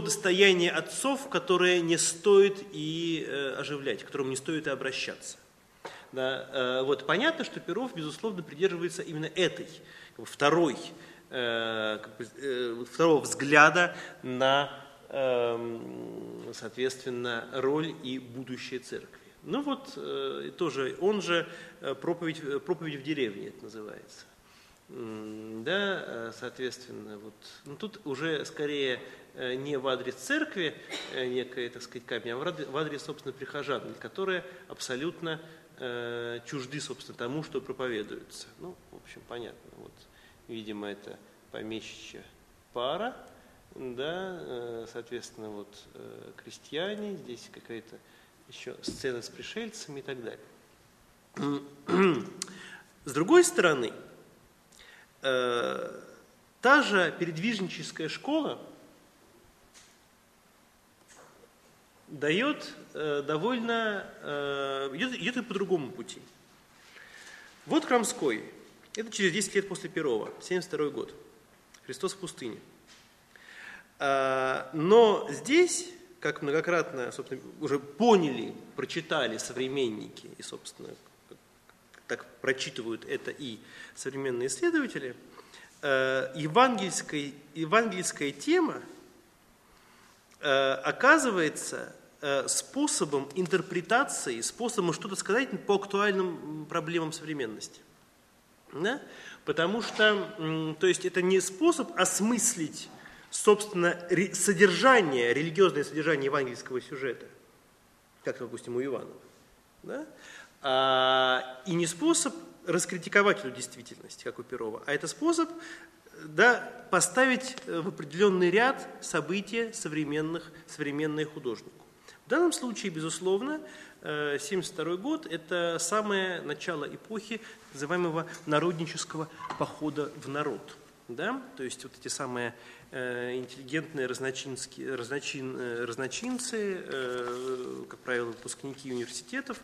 достояние отцов, которое не стоит и оживлять, к которому не стоит и обращаться. Да, э, вот понятно, что Перов, безусловно, придерживается именно этой, второй, э, э, второго взгляда на, эм, соответственно, роль и будущее церкви. Ну вот, тоже, он же проповедь, проповедь в деревне это называется. Да, соответственно, вот, ну, тут уже скорее не в адрес церкви некая, так сказать, камень, а в адрес, собственно, прихожан, которые абсолютно чужды, собственно, тому, что проповедуется. Ну, в общем, понятно. Вот, видимо, это помещичья пара, да, э, соответственно, вот э, крестьяне, здесь какая-то еще сцена с пришельцами и так далее. С другой стороны, э, та же передвижническая школа дает довольно, идет, и по другому пути. Вот Крамской, это через 10 лет после Перова, 72 год, Христос в пустыне – но здесь, как многократно, собственно, уже поняли, прочитали современники, и, собственно, так прочитывают это и современные исследователи, а, евангельская, евангельская тема а, оказывается способом интерпретации, способом что-то сказать по актуальным проблемам современности. Да? Потому что, то есть это не способ осмыслить собственно, содержание, религиозное содержание евангельского сюжета, как, допустим, у Иванова, да? а, и не способ раскритиковать эту действительность, как у Перова, а это способ да, поставить в определенный ряд события современных, современные художнику. В данном случае, безусловно, 1972 год – это самое начало эпохи называемого народнического похода в народ. Да? То есть вот эти самые Э, интеллигентные разночинские, разночин, э, разночинцы, э, как правило, выпускники университетов,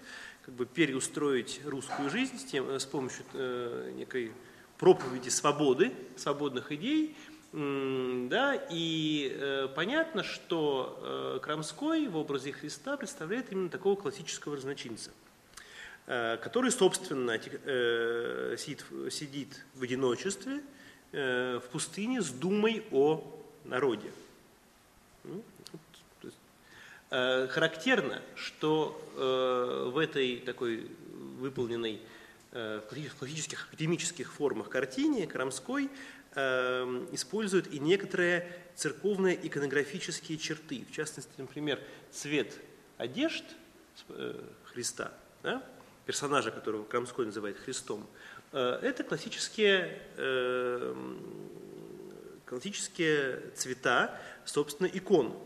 как бы переустроить русскую жизнь с, тем, с помощью некой проповеди свободы, свободных идей, да, и понятно, что Крамской в образе Христа представляет именно такого классического разночинца, который, собственно, сидит, в одиночестве, Э, в пустыне с думой о народе. Ну, э, характерно, что э, в этой такой выполненной в классических академических формах картине Крамской использует и некоторые церковные иконографические черты. В частности, например, цвет одежд Христа, да, персонажа, которого Крамской называет Христом, Э, это классические, э, классические цвета, собственно, икон,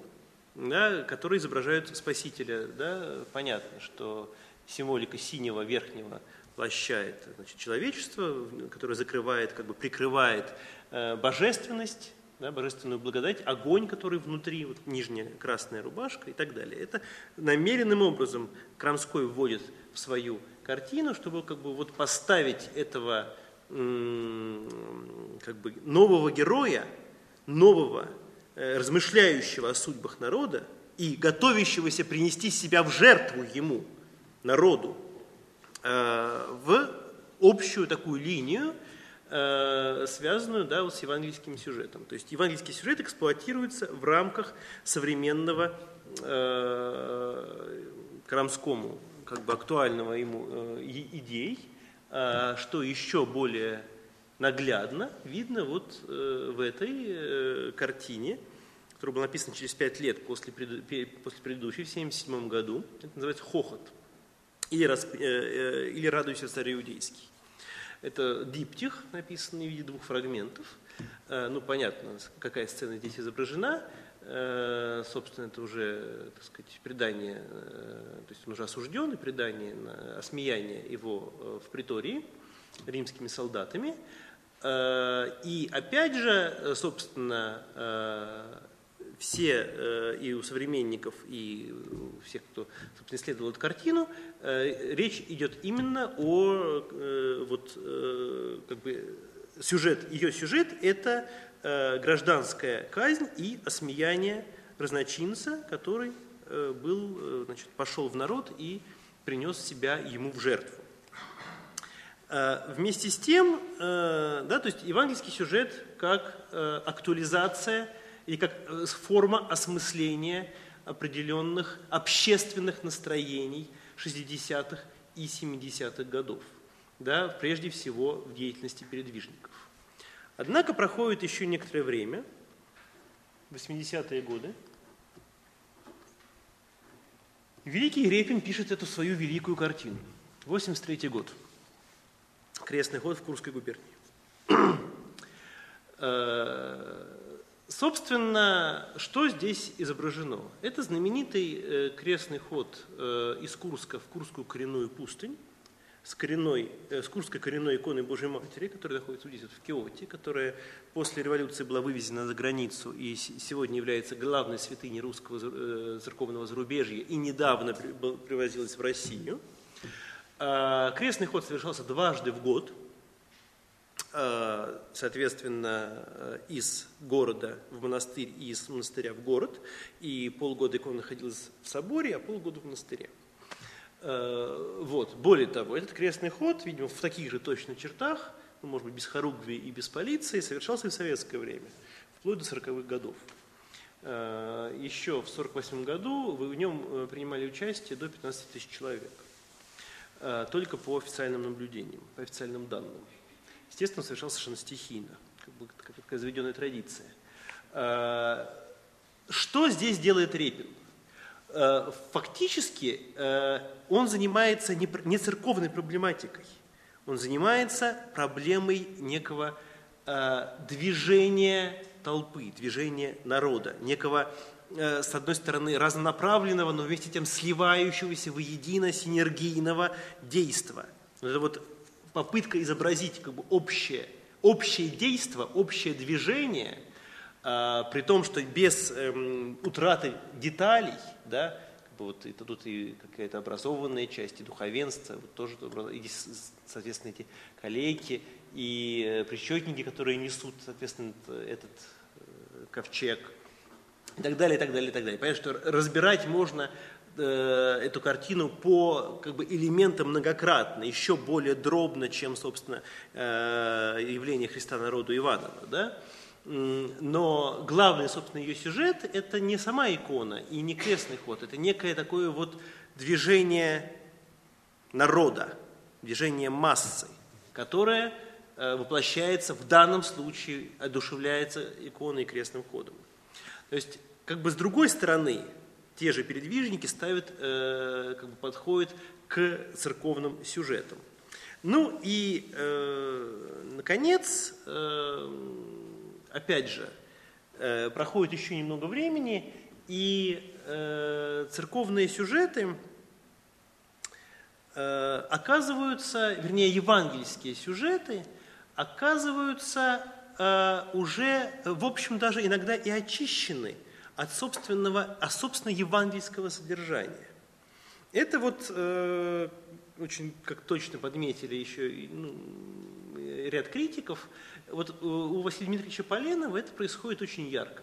да, которые изображают Спасителя. Да. Понятно, что символика синего верхнего плаща – значит, человечество, которое закрывает, как бы прикрывает э, божественность, да, божественную благодать, огонь, который внутри, вот нижняя красная рубашка и так далее. Это намеренным образом Крамской вводит в свою картину, чтобы как бы вот поставить этого как бы нового героя, нового, э, размышляющего о судьбах народа и готовящегося принести себя в жертву ему, народу, э, в общую такую линию, э, связанную да, вот с евангельским сюжетом. То есть евангельский сюжет эксплуатируется в рамках современного Крамскому как бы актуального ему э, идей, а, что еще более наглядно видно вот э, в этой э, картине, которая была написана через пять лет после, после предыдущей, в 1977 году. Это называется «Хохот» или, или «Радуйся, царь иудейский». Это диптих, написанный в виде двух фрагментов. Ну, понятно, какая сцена здесь изображена – Э, собственно, это уже, так сказать, предание, э, то есть он уже осужден, и предание осмеяние его э, в притории римскими солдатами. И опять же, собственно, все и у современников, и у всех, кто собственно, исследовал эту картину, речь идет именно о вот, как бы, сюжет, ее сюжет – это Э, гражданская казнь и осмеяние разночинца, который э, был, э, значит, пошел в народ и принес себя ему в жертву. Вместе с тем, да, то есть евангельский сюжет как актуализация или как форма осмысления определенных общественных настроений 60-х и 70-х годов, да, прежде всего в деятельности передвижников. Однако проходит еще некоторое время, 80-е годы, Великий Репин пишет эту свою великую картину. 83 год. Крестный ход в Курской губернии. Э, собственно, что здесь изображено? Это знаменитый э, крестный ход э, из Курска в Курскую коренную пустынь, с, коренной, с Курской коренной иконой Божьей Матери, которая находится здесь, вот в Киоте, которая после революции была вывезена за границу и сегодня является главной святыней русского церковного зарубежья и недавно привозилась в Россию. А, крестный ход совершался дважды в год – Э, соответственно, э, из города в монастырь и из монастыря в город. И полгода икона находилась в соборе, а полгода в монастыре. Э, вот. Более того, этот крестный ход, видимо, в таких же точно чертах, ну, может быть, без хоругви и без полиции, совершался и в советское время, вплоть до 40-х годов. Еще в 1948 году в нем принимали участие до 15 тысяч человек. Только по официальным наблюдениям, по официальным данным естественно, совершал совершенно стихийно, как бы как такая заведенная традиция. Э, что здесь делает Репин? Э, фактически э, он занимается не церковной проблематикой, он занимается проблемой некого движения толпы, движения народа, некого, с одной стороны, разнонаправленного, но вместе тем сливающегося воедино синергийного действия. Это вот попытка изобразить как бы общее, общее действие, общее движение, при том, что без эм, утраты деталей, да, вот это тут и какая-то образованная часть, и духовенство, вот тоже, и, соответственно, эти коллеги, и э, причетники, которые несут, соответственно, этот э, ковчег, и так далее, и так далее, и так далее. Понятно, что разбирать можно Э, эту картину по как бы, элементам многократно, еще более дробно, чем, собственно, явление Христа народу Иванова. Да? Но главный, собственно, ее сюжет – это не сама икона и не крестный ход, это некое такое вот движение народа, движение массы, которое э, воплощается в данном случае, одушевляется иконой и крестным ходом. То есть, как бы с другой стороны, те же передвижники ставят, э, как бы подходят к церковным сюжетам. Ну и, э, наконец, э, опять же, э, проходит еще немного времени, и э, церковные сюжеты э, оказываются, вернее, евангельские сюжеты оказываются уже, в общем, даже иногда и очищены – от собственного, от собственно евангельского содержания. Это вот очень, как точно подметили еще ну, ряд критиков, вот у Василия Дмитриевича Поленова это происходит очень ярко.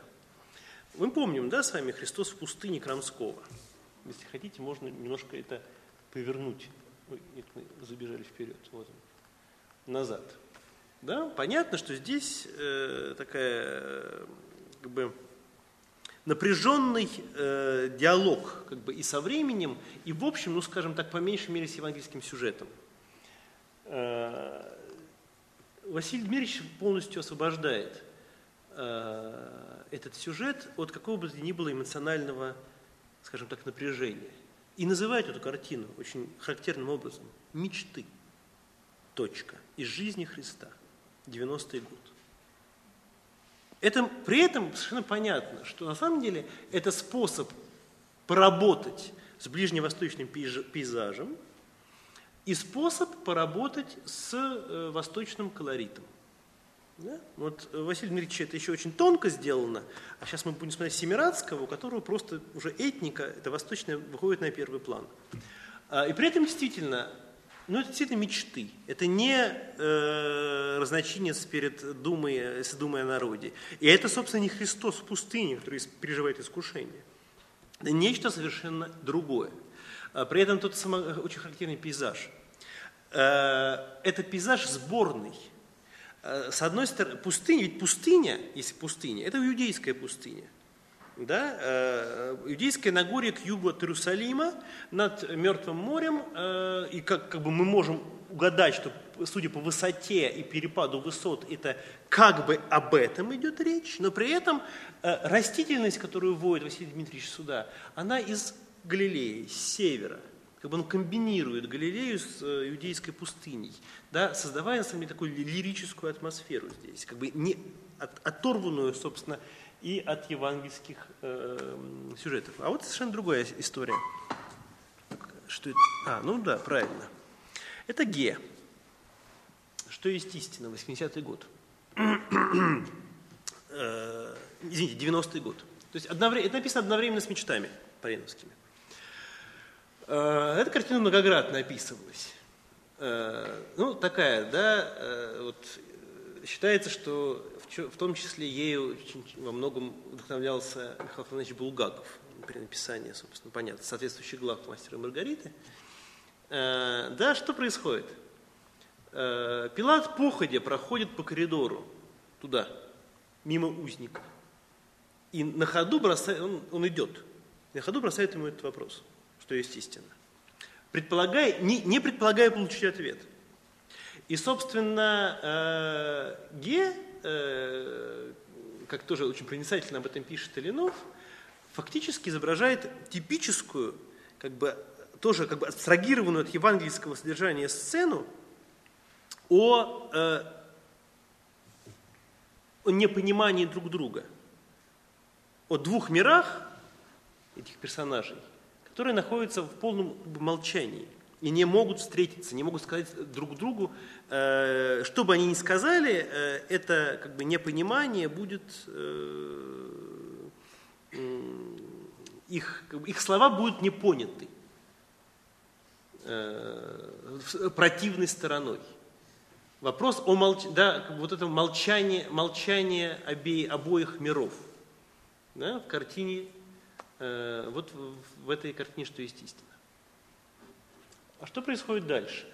Мы помним, да, с вами Христос в пустыне Крамского. Если хотите, можно немножко это повернуть. Ой, нет, мы забежали вперед, вот он, назад. Да, понятно, что здесь э, такая, как бы, напряженный э, диалог как бы и со временем, и в общем, ну скажем так, по меньшей мере с евангельским сюжетом. Э, Василий Дмитриевич полностью освобождает э, этот сюжет от какого бы то ни было эмоционального, скажем так, напряжения. И называет эту картину очень характерным образом «Мечты. Точка. Из жизни Христа. 90-й год». Это, при этом совершенно понятно, что на самом деле это способ поработать с ближневосточным пейзажем и способ поработать с э, восточным колоритом. Да? Вот Василий Дмитриевич это еще очень тонко сделано, а сейчас мы будем смотреть Семирадского, у которого просто уже этника, это восточная, выходит на первый план. А, и при этом действительно ну, это действительно мечты. Это не э, разночинец перед думой, с думой о народе. И это, собственно, не Христос в пустыне, который переживает искушение. Это нечто совершенно другое. А при этом тут само, очень характерный пейзаж. Э, это пейзаж сборный. Э, с одной стороны, пустыня, ведь пустыня, если пустыня, это иудейская пустыня – да, э, Иудейское Нагорье к югу от Иерусалима, над Мертвым морем, и как, как бы мы можем угадать, что, судя по высоте и перепаду высот, это как бы об этом идет речь, но при этом растительность, которую вводит Василий Дмитриевич сюда, она из Галилеи, с севера. Как бы он комбинирует Галилею с э, иудейской пустыней, да, создавая, на самом деле, такую лирическую атмосферу здесь, как бы не от, оторванную, собственно, и от евангельских э, сюжетов. А вот совершенно другая история. Что это? А, ну да, правильно. Это Ге. Что есть истина, 80-й год. э, извините, 90-й год. То есть одновременно, это написано одновременно с мечтами Пареновскими. Э, эта картина многократно описывалась. Э, ну, такая, да, э, вот считается, что в том числе ею во многом вдохновлялся Михаил Афанасьевич Булгаков при написании, собственно, понятно, соответствующих глав «Мастера и Маргариты». Да, что происходит? Пилат походя проходит по коридору туда, мимо узника. И на ходу бросает, он, он идет, на ходу бросает ему этот вопрос – что есть истина. Предполагая, не, не предполагая получить ответ. И, собственно, э, Ге, э, как тоже очень проницательно об этом пишет Ильинов, фактически изображает типическую, как бы, тоже как бы абстрагированную от евангельского содержания сцену о, э, о непонимании друг друга, о двух мирах этих персонажей, которые находятся в полном молчании и не могут встретиться, не могут сказать друг другу, э, что бы они ни сказали, э, это как бы непонимание будет, э, их, их слова будут не поняты противной стороной. Вопрос о молч... да, вот это молчание, молчание обе... обоих миров да, в картине Э, вот в этой картине что истина. А что происходит дальше?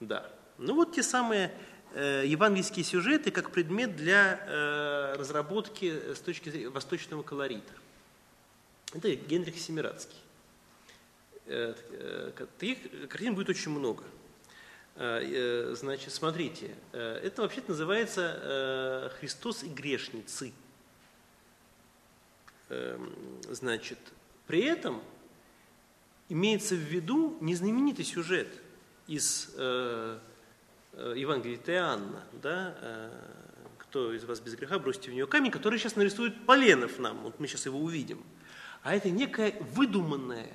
Да. Ну вот те самые э, евангельские сюжеты как предмет для э, разработки с точки зрения восточного колорита. Это Генрих Семирадский. Таких картин будет очень много. Значит, смотрите, это вообще-то называется «Христос и грешницы». Эм, значит, при этом имеется в виду незнаменитый сюжет из э, э, Евангелия Теанна, да, э, кто из вас без греха, бросьте в нее камень, который сейчас нарисует Поленов нам, вот мы сейчас его увидим. А это некая выдуманная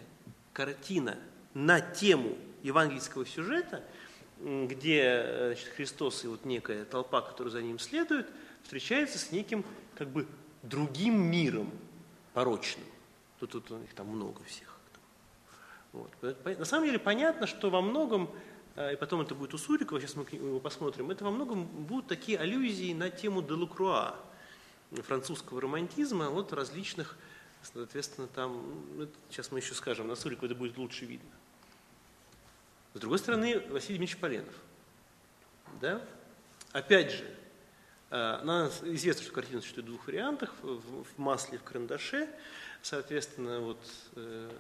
картина на тему евангельского сюжета, где значит, Христос и вот некая толпа, которая за ним следует, встречается с неким как бы другим миром, порочным. Тут, тут их там много всех. Вот. На самом деле понятно, что во многом, э, и потом это будет у Сурикова, сейчас мы его посмотрим, это во многом будут такие аллюзии на тему Делакруа, французского романтизма, вот различных, соответственно, там, ну, сейчас мы еще скажем, на Сурикова это будет лучше видно. С другой стороны, Василий Дмитриевич Поленов. Да? Опять же, нам известно, что картина существует в двух вариантах, в масле и в карандаше. Соответственно, вот э,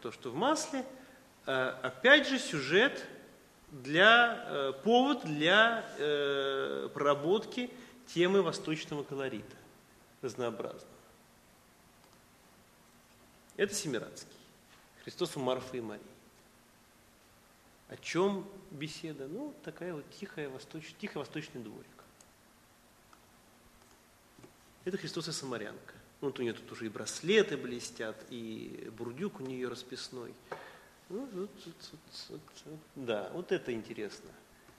то, что в масле. Э, опять же, сюжет для, повод для проработки темы восточного колорита, разнообразного. Это Семирадский. Христос у Марфы и Марии. О чем беседа? Ну, такая вот тихая восточ... тихий восточный дворик. Это Христос и Самарянка. Ну, вот у нее тут уже и браслеты блестят, и бурдюк у нее расписной. Ну, вот, вот, вот, вот, да, вот это интересно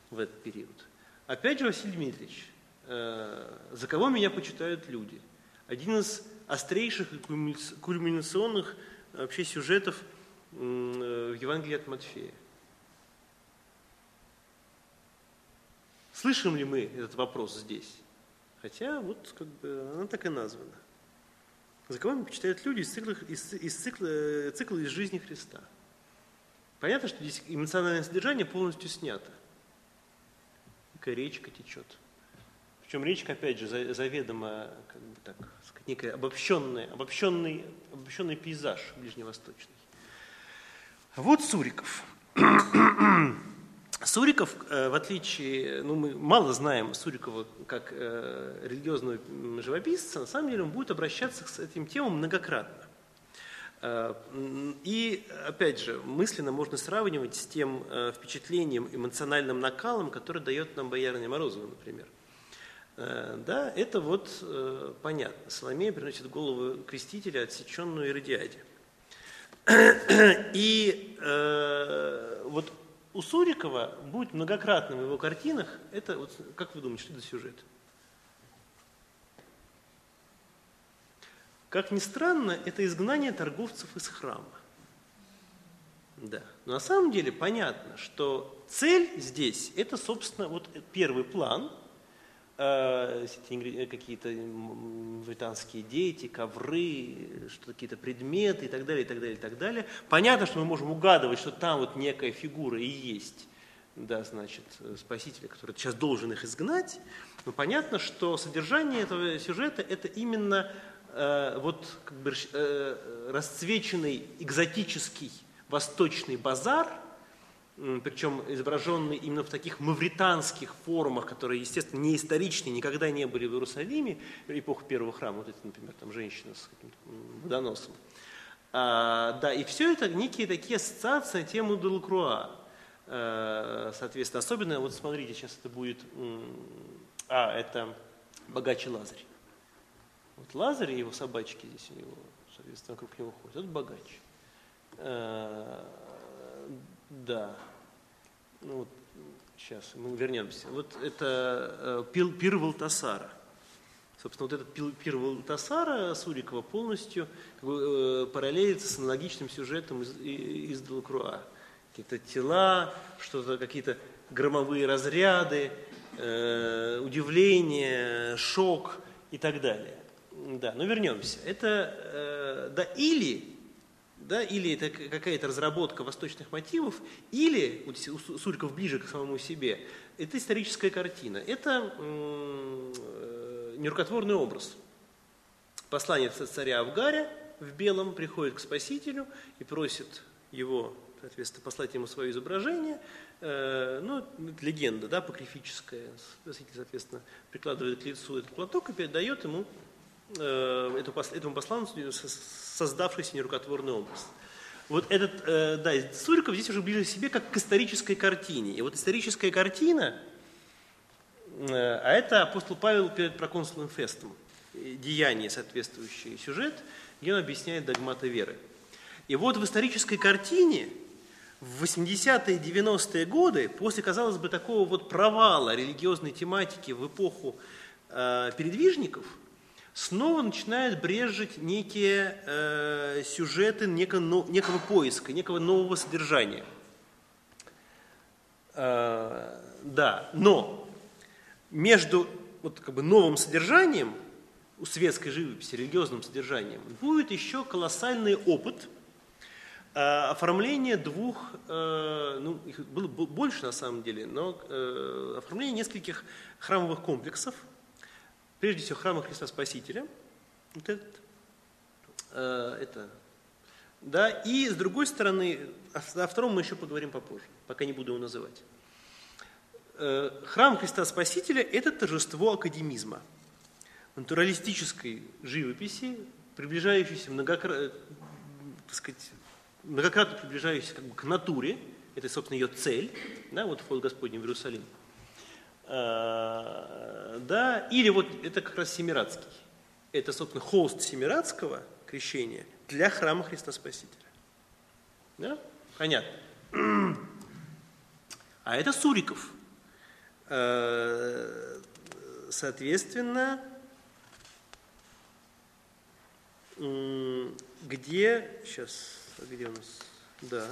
в этот период. Опять же, Василий Дмитриевич, э, за кого меня почитают люди? Один из острейших и кульминационных вообще сюжетов э, в Евангелии от Матфея. Слышим ли мы этот вопрос здесь? Хотя вот как бы она так и названа. За кого почитают люди из цикла, из, из цикла, цикла из жизни Христа. Понятно, что здесь эмоциональное содержание полностью снято. Такая речка течет. Причем речка, опять же, заведомо, как бы так сказать, некая обобщенная, обобщенный, обобщенный пейзаж ближневосточный. Вот Суриков. Суриков, в отличие, ну мы мало знаем Сурикова как религиозного живописца, на самом деле он будет обращаться к этим темам многократно. И, опять же, мысленно можно сравнивать с тем впечатлением, эмоциональным накалом, который дает нам Боярыня Морозова, например. Э, да, это вот э, понятно. Соломея приносит голову крестителя, отсеченную Иродиаде. И э, вот у Сурикова будет многократно в его картинах, это, вот, как вы думаете, что это сюжет? Как ни странно, это изгнание торговцев из храма. Да. Но на самом деле понятно, что цель здесь, это, собственно, вот первый план – какие-то британские дети, ковры, что какие-то предметы и так далее, и так далее, и так далее. Понятно, что мы можем угадывать, что там вот некая фигура и есть, да, значит, спасителя, который сейчас должен их изгнать. Но понятно, что содержание этого сюжета это именно э, вот как бы э, расцвеченный экзотический восточный базар – причем изображенный именно в таких мавританских формах, которые, естественно, не историчные, никогда не были в Иерусалиме, в эпоху первого храма, вот это, например, там женщина с каким-то водоносом. А, да, и все это некие такие ассоциации тему Делакруа. А, соответственно, особенно, вот смотрите, сейчас это будет, а, это богаче Лазарь. Вот Лазарь и его собачки здесь у него, соответственно, вокруг него ходят. Это богач. Да. Ну, вот, сейчас мы вернемся. Вот это э, пир Валтасара. Собственно, вот этот пир, пир Валтасара Сурикова полностью как бы, э, параллелится с аналогичным сюжетом из, из Делакруа. Какие-то тела, что-то, какие-то громовые разряды, э, удивление, шок и так далее. Да, но вернемся. Это, э, да, или да, или это какая-то разработка восточных мотивов, или, у Суриков ближе к самому себе, это историческая картина, это э, нерукотворный образ. Посланец царя Авгаря в белом приходит к Спасителю и просит его, соответственно, послать ему свое изображение. Э, ну, легенда, да, апокрифическая. Спаситель, соответственно, прикладывает к лицу этот платок и передает ему этому посланцу создавшийся нерукотворный образ. Вот этот, э, да, Суриков здесь уже ближе к себе, как к исторической картине. И вот историческая картина, э, а это апостол Павел перед проконсулом Фестом, деяние, соответствующий сюжет, где он объясняет догматы веры. И вот в исторической картине в 80-е 90-е годы, после, казалось бы, такого вот провала религиозной тематики в эпоху э, передвижников – снова начинают брежить некие э, сюжеты некого, но, некого поиска, некого нового содержания. Э, да, но между вот, как бы, новым содержанием у светской живописи, религиозным содержанием, будет еще колоссальный опыт э, оформления двух, э, ну, их было больше на самом деле, но э, оформления нескольких храмовых комплексов – Прежде всего, храма Христа Спасителя. Вот этот, э, это, да, и с другой стороны, о втором мы еще поговорим попозже, пока не буду его называть. Э, храм Христа Спасителя – это торжество академизма, натуралистической живописи, приближающейся многократно, так сказать, многократно приближающейся как бы, к натуре, это, собственно, ее цель, да, вот вход Господень в Иерусалим – Э, да, или вот это как раз Семирадский. Это, собственно, холст Семирадского крещения для храма Христа Спасителя. Да? Понятно. А это Суриков. Э, соответственно, где, сейчас, где у нас, да,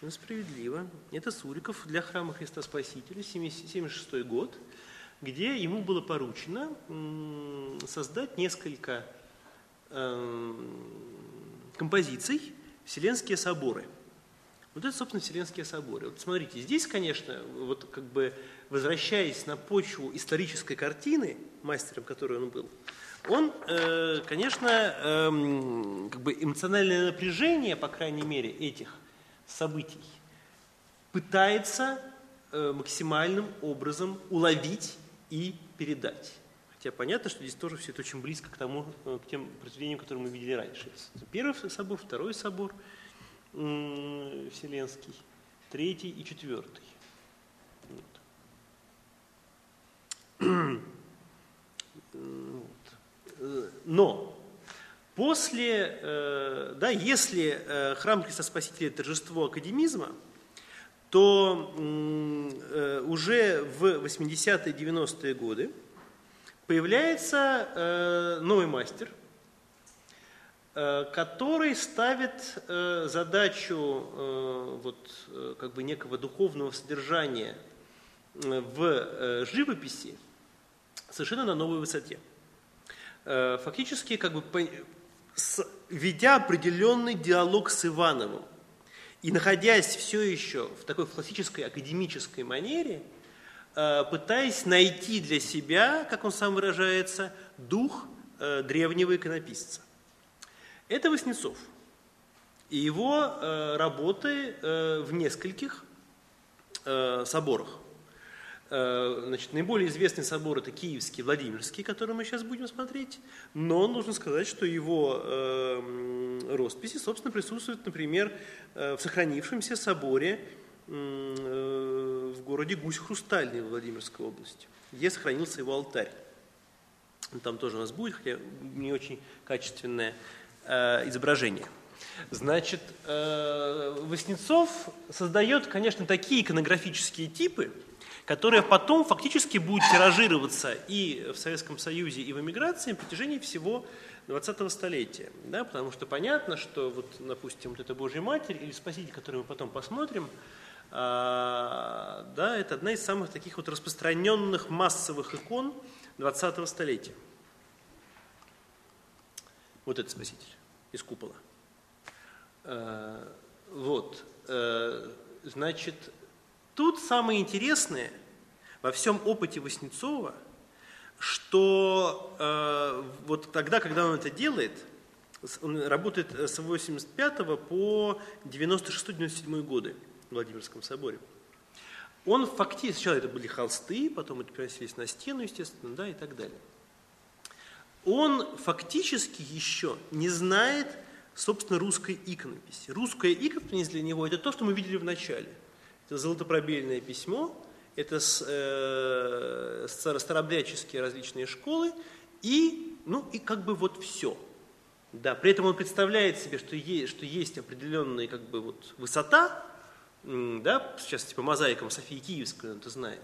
совершенно справедливо. Это Суриков для храма Христа Спасителя, 76 год, где ему было поручено создать несколько эм, композиций «Вселенские соборы». Вот это, собственно, Вселенские соборы. Вот смотрите, здесь, конечно, вот как бы возвращаясь на почву исторической картины, мастером которой он был, он, э, конечно, эм, как бы эмоциональное напряжение, по крайней мере, этих событий пытается э, максимальным образом уловить и передать. Хотя понятно, что здесь тоже все это очень близко к, тому, э, к тем произведениям, которые мы видели раньше. Первый собор, второй собор Вселенский, третий и четвертый. Вот. Но после, э, да, если э, храм Христа Спасителя – торжество академизма, то уже в 80-е, 90-е годы появляется э, новый мастер, э, который ставит э, задачу вот, как бы некого духовного содержания в живописи совершенно на новой высоте. Фактически, как бы, ведя определенный диалог с Ивановым и находясь все еще в такой классической академической манере – Э, пытаясь найти для себя, как он сам выражается, дух э, древнего иконописца. Это Васнецов. И его э, работы в нескольких соборах. Значит, наиболее известный собор это Киевский, Владимирский, который мы сейчас будем смотреть. Но нужно сказать, что его росписи, собственно, присутствуют, например, в сохранившемся соборе Э, в городе Гусь Хрустальный в Владимирской области, где сохранился его алтарь. Там тоже у нас будет, хотя не очень качественное э, изображение. Значит, э, Васнецов создает, конечно, такие иконографические типы, которые потом фактически будут тиражироваться и в Советском Союзе, и в эмиграции на протяжении всего 20-го столетия. Да, потому что понятно, что, вот, допустим, вот эта Божья Матерь или Спаситель, который мы потом посмотрим, а, да, это одна из самых таких вот распространенных массовых икон 20-го столетия. Вот этот Спаситель из купола. А, вот. А, значит, тут самое интересное во всем опыте Васнецова, что вот тогда, когда он это делает, он работает с 85 по 96-97 годы – Владимирском соборе. Он фактически, сначала это были холсты, потом это превратились на стену, естественно, да, и так далее. Он фактически еще не знает, собственно, русской иконописи. Русская иконопись для него – это то, что мы видели в начале. Это золотопробельное письмо, это э, старообрядческие различные школы, и, ну, и как бы вот все. Да, при этом он представляет себе, что есть, что есть определенная как бы вот высота, да, сейчас типа мозаиком Софии Киевской, он это знает,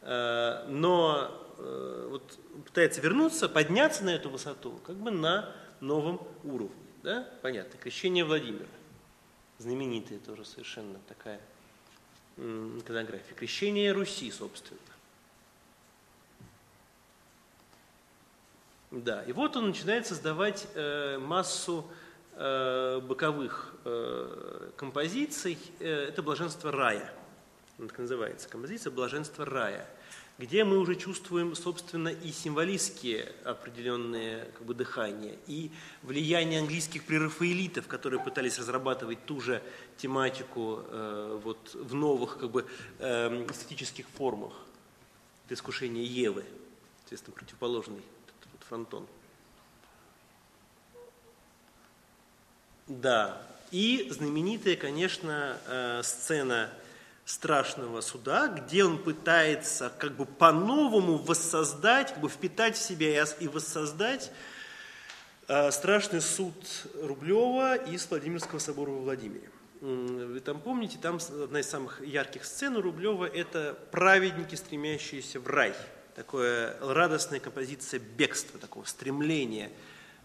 э, но э, вот пытается вернуться, подняться на эту высоту, как бы на новом уровне. Да? Понятно. Крещение Владимира. Знаменитая тоже совершенно такая иконография. Крещение Руси, собственно. Да, и вот он начинает создавать э, массу Э, боковых э, композиций э, – это блаженство рая. Так называется композиция «Блаженство рая», где мы уже чувствуем, собственно, и символистские определенные как бы, дыхания, и влияние английских прерафаэлитов, которые пытались разрабатывать ту же тематику э, вот, в новых как бы, э, эстетических формах. Это искушение Евы, естественно, противоположный этот вот фронтон. Да. И знаменитая, конечно, э, сцена страшного суда, где он пытается как бы по-новому воссоздать, как бы впитать в себя и воссоздать э, страшный суд Рублева из Владимирского собора во Владимире. Вы там помните, там одна из самых ярких сцен у Рублева – это праведники, стремящиеся в рай. Такая радостная композиция бегства, такого стремления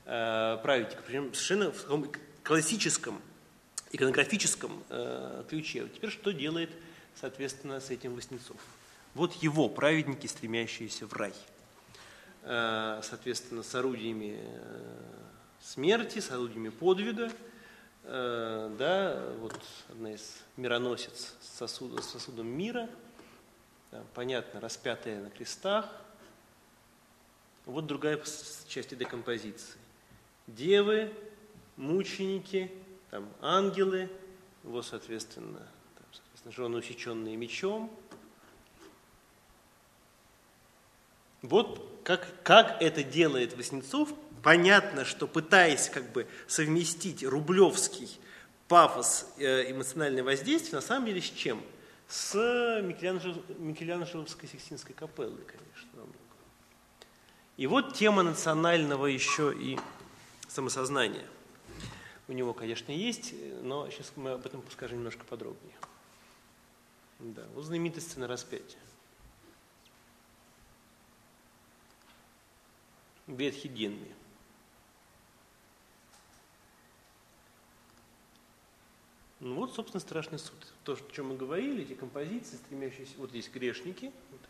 э, праведников. Причем совершенно в классическом иконографическом э, ключе. Теперь что делает, соответственно, с этим Васнецов? Вот его праведники, стремящиеся в рай. Э, соответственно, с орудиями э, смерти, с орудиями подвига. Э, да, вот одна из мироносец с сосудом, с сосудом мира. Понятно, распятая на крестах. Вот другая часть этой композиции. Девы, мученики, там, ангелы, вот, соответственно, снажен усеченные мечом. Вот как, как это делает Васнецов. Понятно, что пытаясь как бы совместить рублевский пафос э, эмоциональное воздействие, на самом деле с чем? С Микеланджеловской Сикстинской капеллой, конечно. И вот тема национального еще и самосознания. У него, конечно, есть, но сейчас мы об этом скажем немножко подробнее. Да, вот знаменитая сцена распятия. Ветхий Генми. Ну вот, собственно, страшный суд. То, о чем мы говорили, эти композиции, стремящиеся... Вот здесь грешники. Вот,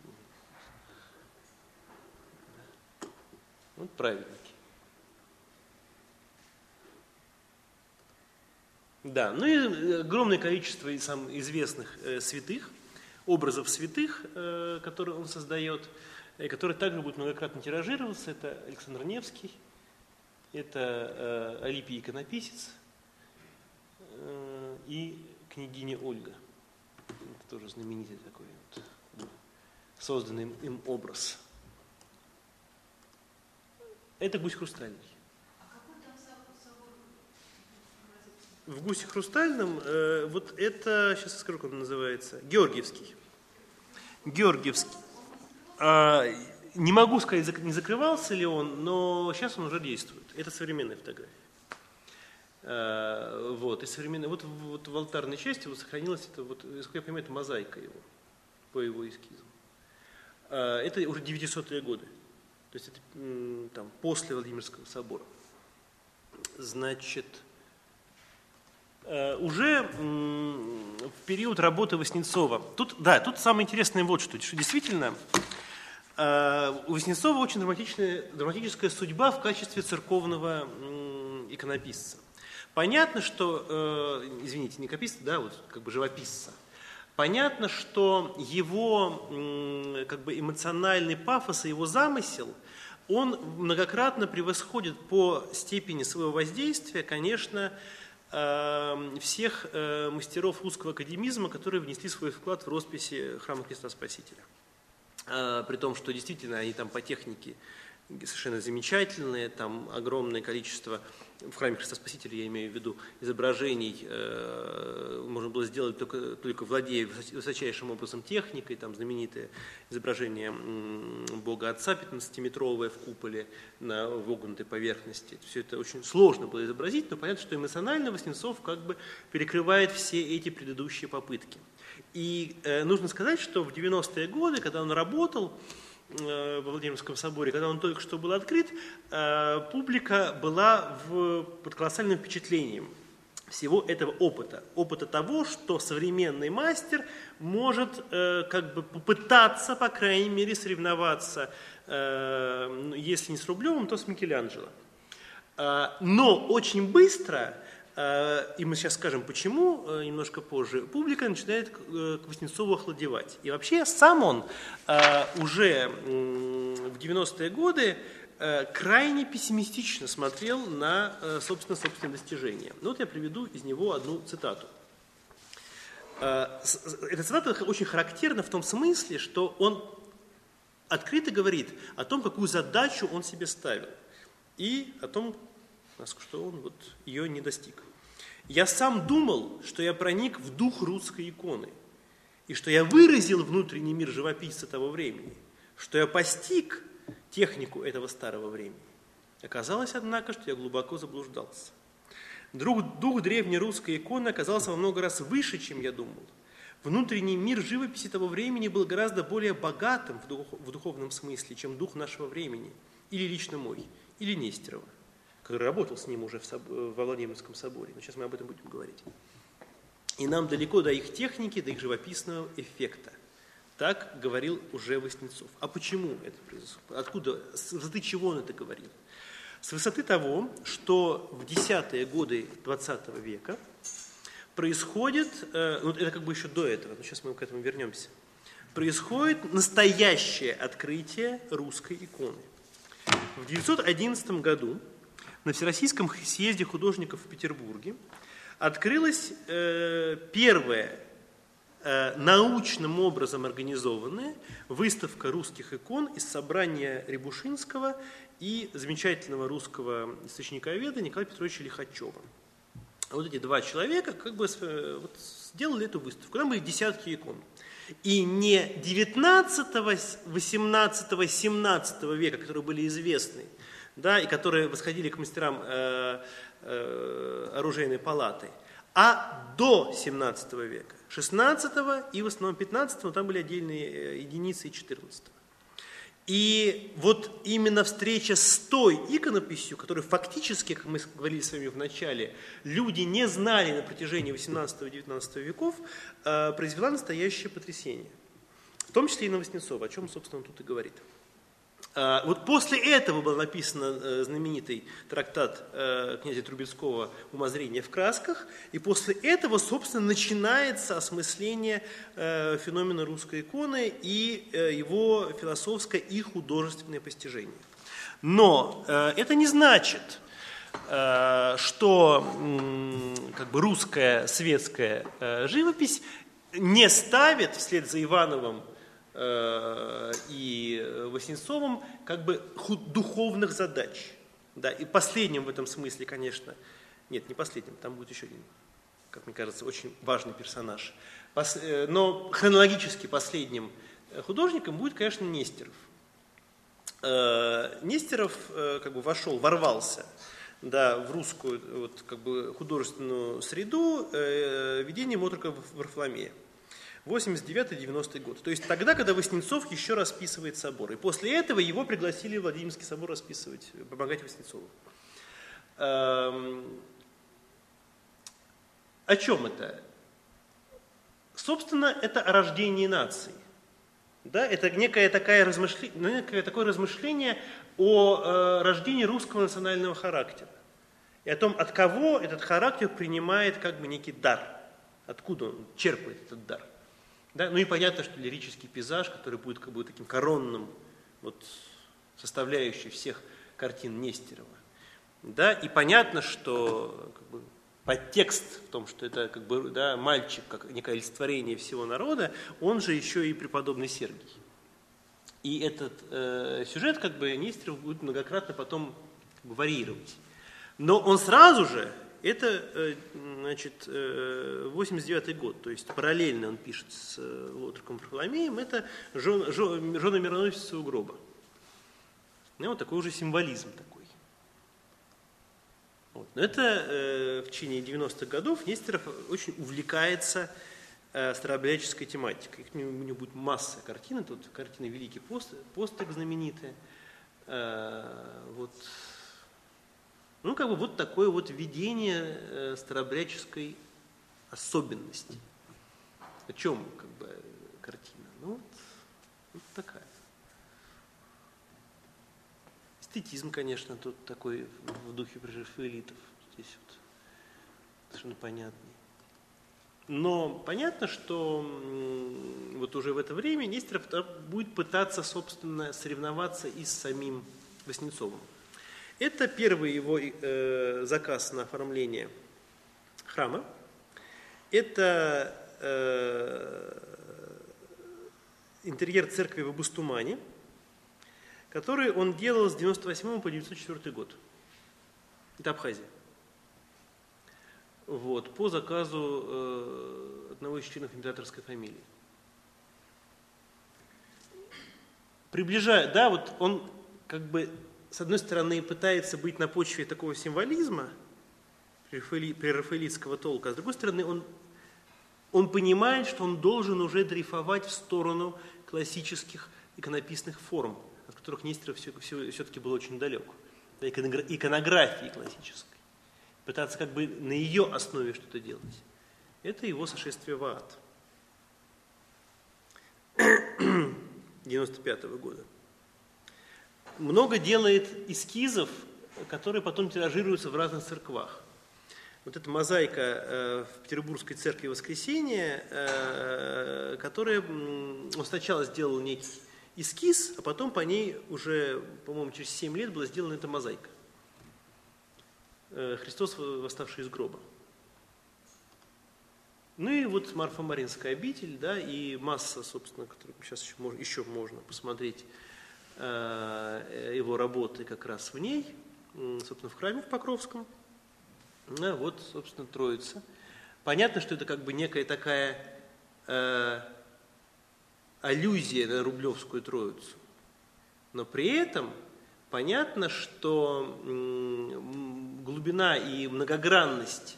вот праведники. Да, ну и э, огромное количество сам известных э, святых, образов святых, э, которые он создает, и которые также будут многократно тиражироваться. Это Александр Невский, это э, Алипий Иконописец, и княгиня Ольга. Это тоже знаменитый такой вот, созданный им образ. Это гусь хрустальный. В гусе хрустальном, э, вот это, сейчас скажу, как он называется, Георгиевский. Георгиевский. А, не могу сказать, не закрывался ли он, но сейчас он уже действует. Это современная фотография. Э, вот, и современная, вот, вот в алтарной части вот сохранилась это, вот, насколько я понимаю, это мозаика его, по его эскизам. Э, это уже 900-е годы, то есть это там, после Владимирского собора. Значит, уже в период работы Васнецова, тут, да, тут самое интересное вот что, что действительно у Васнецова очень драматичная, драматическая судьба в качестве церковного иконописца. Понятно, что, э, извините, не кописта, да, вот как бы живописца. Понятно, что его э, как бы эмоциональный пафос и его замысел, он многократно превосходит по степени своего воздействия, конечно, э, всех э, мастеров русского академизма, которые внесли свой вклад в росписи храма Христа Спасителя. Э, при том, что действительно они там по технике совершенно замечательные, там огромное количество в храме Христа Спасителя, я имею в виду, изображений э, можно было сделать только, только владея высочайшим образом техникой, там знаменитое изображение Бога Отца 15-метровое в куполе на вогнутой поверхности. Все это очень сложно было изобразить, но понятно, что эмоционально Васнецов как бы перекрывает все эти предыдущие попытки. И э, нужно сказать, что в 90-е годы, когда он работал, во Владимирском соборе, когда он только что был открыт, э, публика была в, под колоссальным впечатлением всего этого опыта. Опыта того, что современный мастер может э, как бы попытаться, по крайней мере, соревноваться, ну, если не с Рублевым, то с Микеланджело. Но очень быстро Э, и мы сейчас скажем, почему, э, немножко позже, публика начинает э, к Васнецову охладевать. И вообще сам он уже в 90-е годы крайне пессимистично смотрел на, собственно, собственные достижения. Ну, вот я приведу из него одну цитату. Эта цитата очень характерна в том смысле, что он открыто говорит о том, какую задачу он себе ставил, и о том, что он вот ее не достиг. Я сам думал, что я проник в дух русской иконы, и что я выразил внутренний мир живописца того времени, что я постиг технику этого старого времени. Оказалось, однако, что я глубоко заблуждался. Дух, дух древней русской иконы оказался во много раз выше, чем я думал. Внутренний мир живописи того времени был гораздо более богатым в, дух, в духовном смысле, чем дух нашего времени, или лично мой, или Нестерова который работал с ним уже в соб... во Владимирском соборе. Но сейчас мы об этом будем говорить. И нам далеко до их техники, до их живописного эффекта. Так говорил уже Васнецов. А почему это произошло? Откуда, с высоты чего он это говорил? С высоты того, что в десятые годы 20 века происходит, э, ну это как бы еще до этого, но сейчас мы к этому вернемся, происходит настоящее открытие русской иконы. В 911 году на Всероссийском съезде художников в Петербурге открылась э, первая э, научным образом организованная выставка русских икон из собрания Рябушинского и замечательного русского источниковеда Николая Петровича Лихачева. Вот эти два человека как бы э, вот, сделали эту выставку. Там были десятки икон. И не 19, 18, 17 века, которые были известны, да, и которые восходили к мастерам э, э, оружейной палаты, а до 17 века, 16 и в основном 15, но там были отдельные э, единицы и 14. И вот именно встреча с той иконописью, которую фактически, как мы говорили с вами в начале, люди не знали на протяжении 18-19 веков, э, произвела настоящее потрясение. В том числе и на Воснецова, о чем, собственно, он тут и говорит. А, вот после этого был написан э, знаменитый трактат э, князя Трубецкого «Умозрение в красках», и после этого, собственно, начинается осмысление э, феномена русской иконы и его философское и художественное постижение. Но это не значит, что как бы, русская светская живопись не ставит вслед за Ивановым Э, и Васнецовым как бы духовных задач. Да, и последним в этом смысле, конечно, нет, не последним, там будет еще один, как мне кажется, очень важный персонаж. Э, но хронологически последним художником будет, конечно, Нестеров. Э, Нестеров как бы вошел, ворвался да, в русскую вот, как бы, художественную среду э, ведением отрока Варфоломея. 89-90 год. То есть тогда, когда Васнецов еще расписывает собор. И после этого его пригласили в Владимирский собор расписывать, помогать Васнецову. Эм... О чем это? Собственно, это о рождении нации. Да, это некое, такое размышление, ну, некое такое размышление о э, рождении русского национального характера. И о том, от кого этот характер принимает как бы некий дар. Откуда он черпает этот дар. Да? Ну и понятно, что лирический пейзаж, который будет как бы таким коронным, вот, составляющей всех картин Нестерова. Да? И понятно, что как бы, подтекст в том, что это как бы, да, мальчик, как некое олицетворение всего народа, он же еще и преподобный Сергий. И этот э, сюжет как бы Нестеров будет многократно потом как бы, варьировать. Но он сразу же это э, значит, 89 э, год, то есть параллельно он пишет с э, отроком Варфоломеем, это жен, жен, жена мироносица у гроба. Ну, вот такой уже символизм такой. Вот. Но это в течение 90-х годов Нестеров очень увлекается старообрядческой тематикой. У него будет масса картин, тут картины Великий пост, постик знаменитые, э, вот ну, как бы вот такое вот видение э, старобряческой особенности. О чем как бы картина? Ну, вот, вот такая. Эстетизм, конечно, тут такой в духе прежифуэлитов. Здесь вот совершенно понятный. Но понятно, что вот уже в это время Нестеров будет пытаться, собственно, соревноваться и с самим Васнецовым. Это первый его э, заказ на оформление храма. Это э, интерьер церкви в Абустумане, который он делал с 98 по 904 год. Это Абхазия. Вот, по заказу э, одного из членов императорской фамилии. Приближая, да, вот он как бы с одной стороны, пытается быть на почве такого символизма, прерафаэлитского толка, а с другой стороны, он, он понимает, что он должен уже дрейфовать в сторону классических иконописных форм, от которых Нестеров все, все, все-таки был очень далек, иконографии классической. Пытаться как бы на ее основе что-то делать. Это его сошествие в ад. 95 -го года много делает эскизов, которые потом тиражируются в разных церквах. Вот эта мозаика э, в Петербургской церкви Воскресения, э, которая, он сначала сделал некий эскиз, а потом по ней уже, по-моему, через 7 лет была сделана эта мозаика. Э, Христос, восставший из гроба. Ну и вот Марфа-Маринская обитель, да, и масса, собственно, которую сейчас еще, еще можно посмотреть его работы как раз в ней, собственно, в храме в Покровском. А вот, собственно, Троица. Понятно, что это как бы некая такая э, аллюзия на Рублевскую Троицу. Но при этом понятно, что глубина и многогранность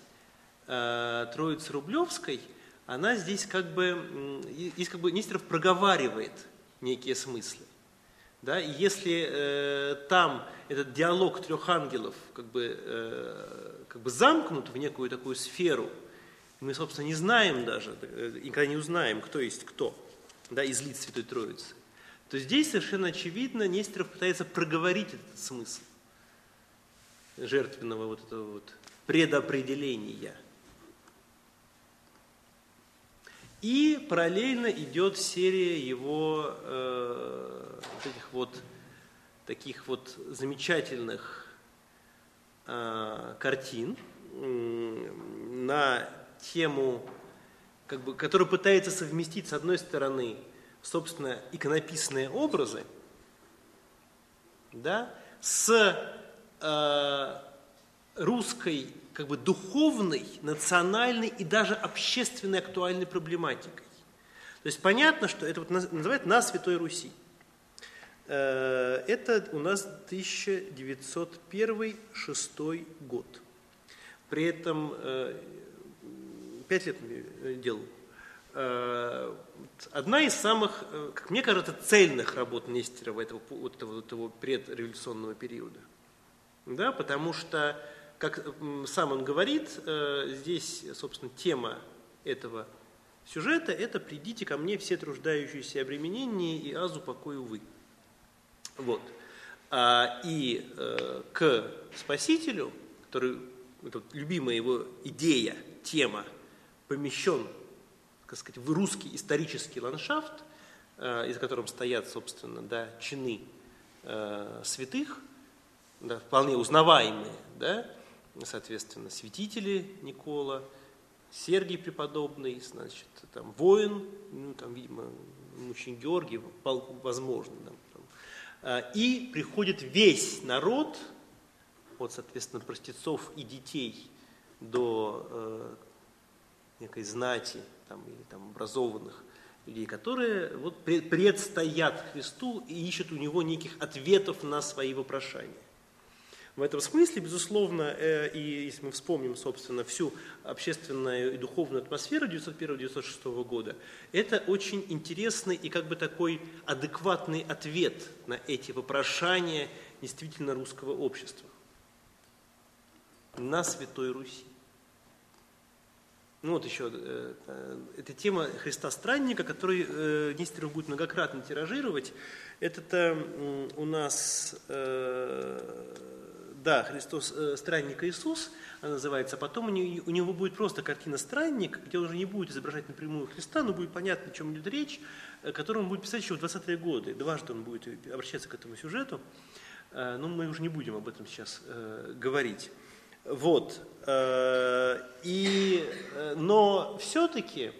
э, Троицы Рублевской, она здесь как бы, здесь как бы Нестеров проговаривает некие смыслы. Да? И если э, там этот диалог трех ангелов как бы, э, как бы замкнут в некую такую сферу, мы, собственно, не знаем даже, э, никогда не узнаем, кто есть кто да, из лиц Святой Троицы, то здесь совершенно очевидно Нестеров пытается проговорить этот смысл жертвенного вот этого вот предопределения. И параллельно идет серия его э, вот этих вот таких вот замечательных э, картин э, на тему, как бы, которая пытается совместить с одной стороны собственно, иконописные образы, да, с э, русской как бы духовной, национальной и даже общественной актуальной проблематикой. То есть понятно, что это вот называют «На Святой Руси». Э, это у нас 1901-6 год. При этом э, пять лет делал Э, одна из самых, как мне кажется, цельных работ Нестерова этого, этого, этого предреволюционного периода. Да, потому что, как сам он говорит, э, здесь, собственно, тема этого сюжета – это «Придите ко мне все труждающиеся обременения и азу покою вы». Вот. А, и к Спасителю, который, это любимая его идея, тема, помещен так сказать, в русский исторический ландшафт, э, из которым стоят, собственно, да, чины э, святых, да, вполне узнаваемые, да, соответственно, святители Никола, Сергий преподобный, значит, там, воин, ну, там, видимо, мужчин Георгий, возможно, там. Э, и приходит весь народ, от, соответственно, простецов и детей до э, некой знати, там, или там, образованных людей, которые вот, предстоят Христу и ищут у него неких ответов на свои вопрошания. В этом смысле, безусловно, э, и если мы вспомним, собственно, всю общественную и духовную атмосферу 1901-1906 года, это очень интересный и как бы такой адекватный ответ на эти вопрошания действительно русского общества на Святой Руси. Ну вот еще, э, э, эта тема Христа Странника, который э, Нестеров будет многократно тиражировать. Это у нас, да, Христос, э, Странник Иисус, она называется, потом у него, у него будет просто картина Странник, где он уже не будет изображать напрямую Христа, но будет понятно, о чем идет речь, э, которую он будет писать еще в 20-е годы. Дважды он будет обращаться к этому сюжету, э, но мы уже не будем об этом сейчас э, говорить. Вот. Э, и, э, но все-таки,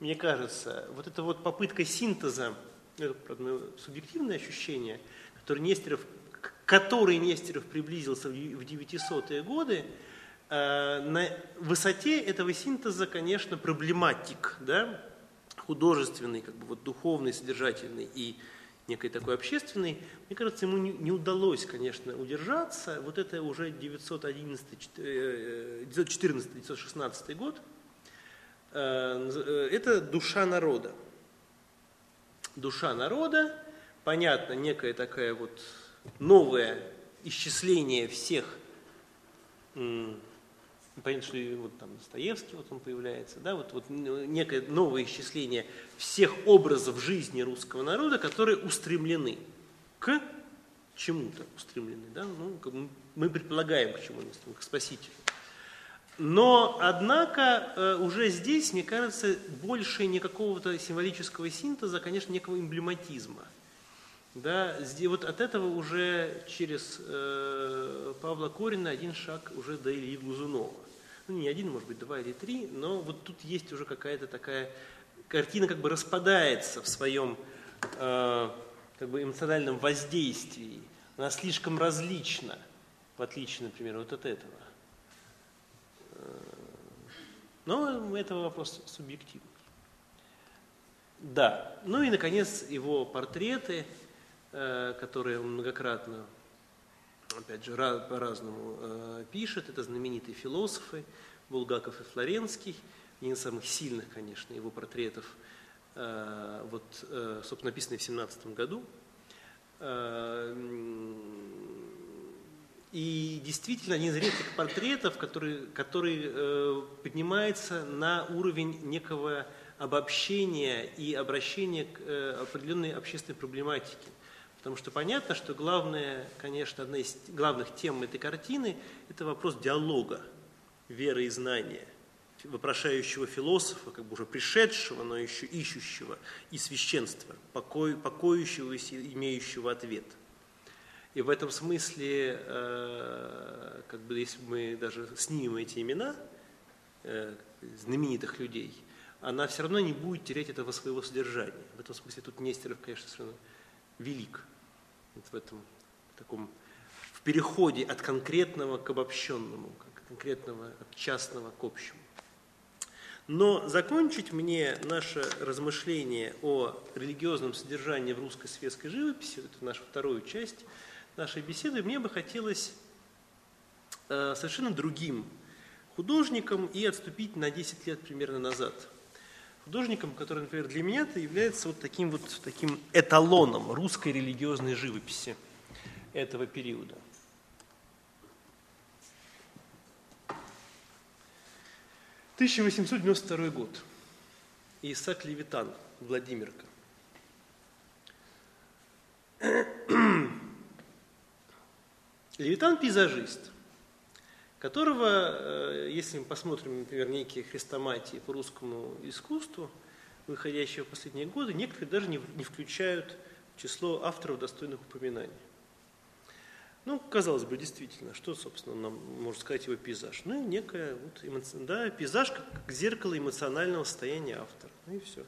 мне кажется, вот эта вот попытка синтеза, это, правда, субъективное ощущение, который Нестеров, которой Нестеров приблизился в 900-е годы, э, на высоте этого синтеза, конечно, проблематик, да, художественный, как бы вот духовный, содержательный и некой такой общественной, мне кажется, ему не, не удалось, конечно, удержаться. Вот это уже 914-916 э, год. Э, э, это душа народа. Душа народа, понятно, некое такое вот новое исчисление всех Понятно, что вот там Достоевский вот он появляется, да, вот, вот некое новое исчисление всех образов жизни русского народа, которые устремлены к чему-то устремлены, да, ну, мы предполагаем к чему к спасителю. Но, однако, э, уже здесь, мне кажется, больше не какого-то символического синтеза, а, конечно, некого эмблематизма. Да, вот от этого уже через э, Павла Корина один шаг уже до Ильи Глазунова. ну не один, может быть, два или три, но вот тут есть уже какая-то такая картина как бы распадается в своем э, как бы эмоциональном воздействии. Она слишком различна, в отличие, например, вот от этого. Э, но это вопрос субъективный. Да, ну и, наконец, его портреты, которые он многократно, опять же, по-разному э, пишет. Это знаменитые философы Булгаков и Флоренский – один из самых сильных, конечно, его портретов, э, вот, э, собственно, написанный в 17 году. Э, и действительно, один из редких портретов, который, который поднимается на уровень некого обобщения и обращения к определенной общественной проблематике. Потому что понятно, что главное, конечно, одна из главных тем этой картины – это вопрос диалога, веры и знания вопрошающего философа, как бы уже пришедшего, но еще ищущего, и священства, покой, покоющегося, имеющего ответ. И в этом смысле, э, как бы если мы даже снимем эти имена э, знаменитых людей, она все равно не будет терять этого своего содержания. В этом смысле тут Нестеров, конечно, совершенно велик. Вот в этом таком в переходе от конкретного к обобщенному, от конкретного от частного к общему. Но закончить мне наше размышление о религиозном содержании в русской светской живописи, это наша вторую часть нашей беседы, мне бы хотелось э, совершенно другим художником и отступить на 10 лет примерно назад. Художником, который, например, для меня -то является вот таким вот таким эталоном русской религиозной живописи этого периода – 1892 год. Исаак Левитан, Владимирка. Левитан – пейзажист, которого, э, если мы посмотрим, например, некие хрестоматии по русскому искусству, выходящие в последние годы, некоторые даже не включают в число авторов, достойных упоминаний. Ну, казалось бы, действительно, что, собственно, нам может сказать его пейзаж? Ну, некая вот, эмоци... да, пейзаж как, как зеркало эмоционального состояния автора. Ну и все.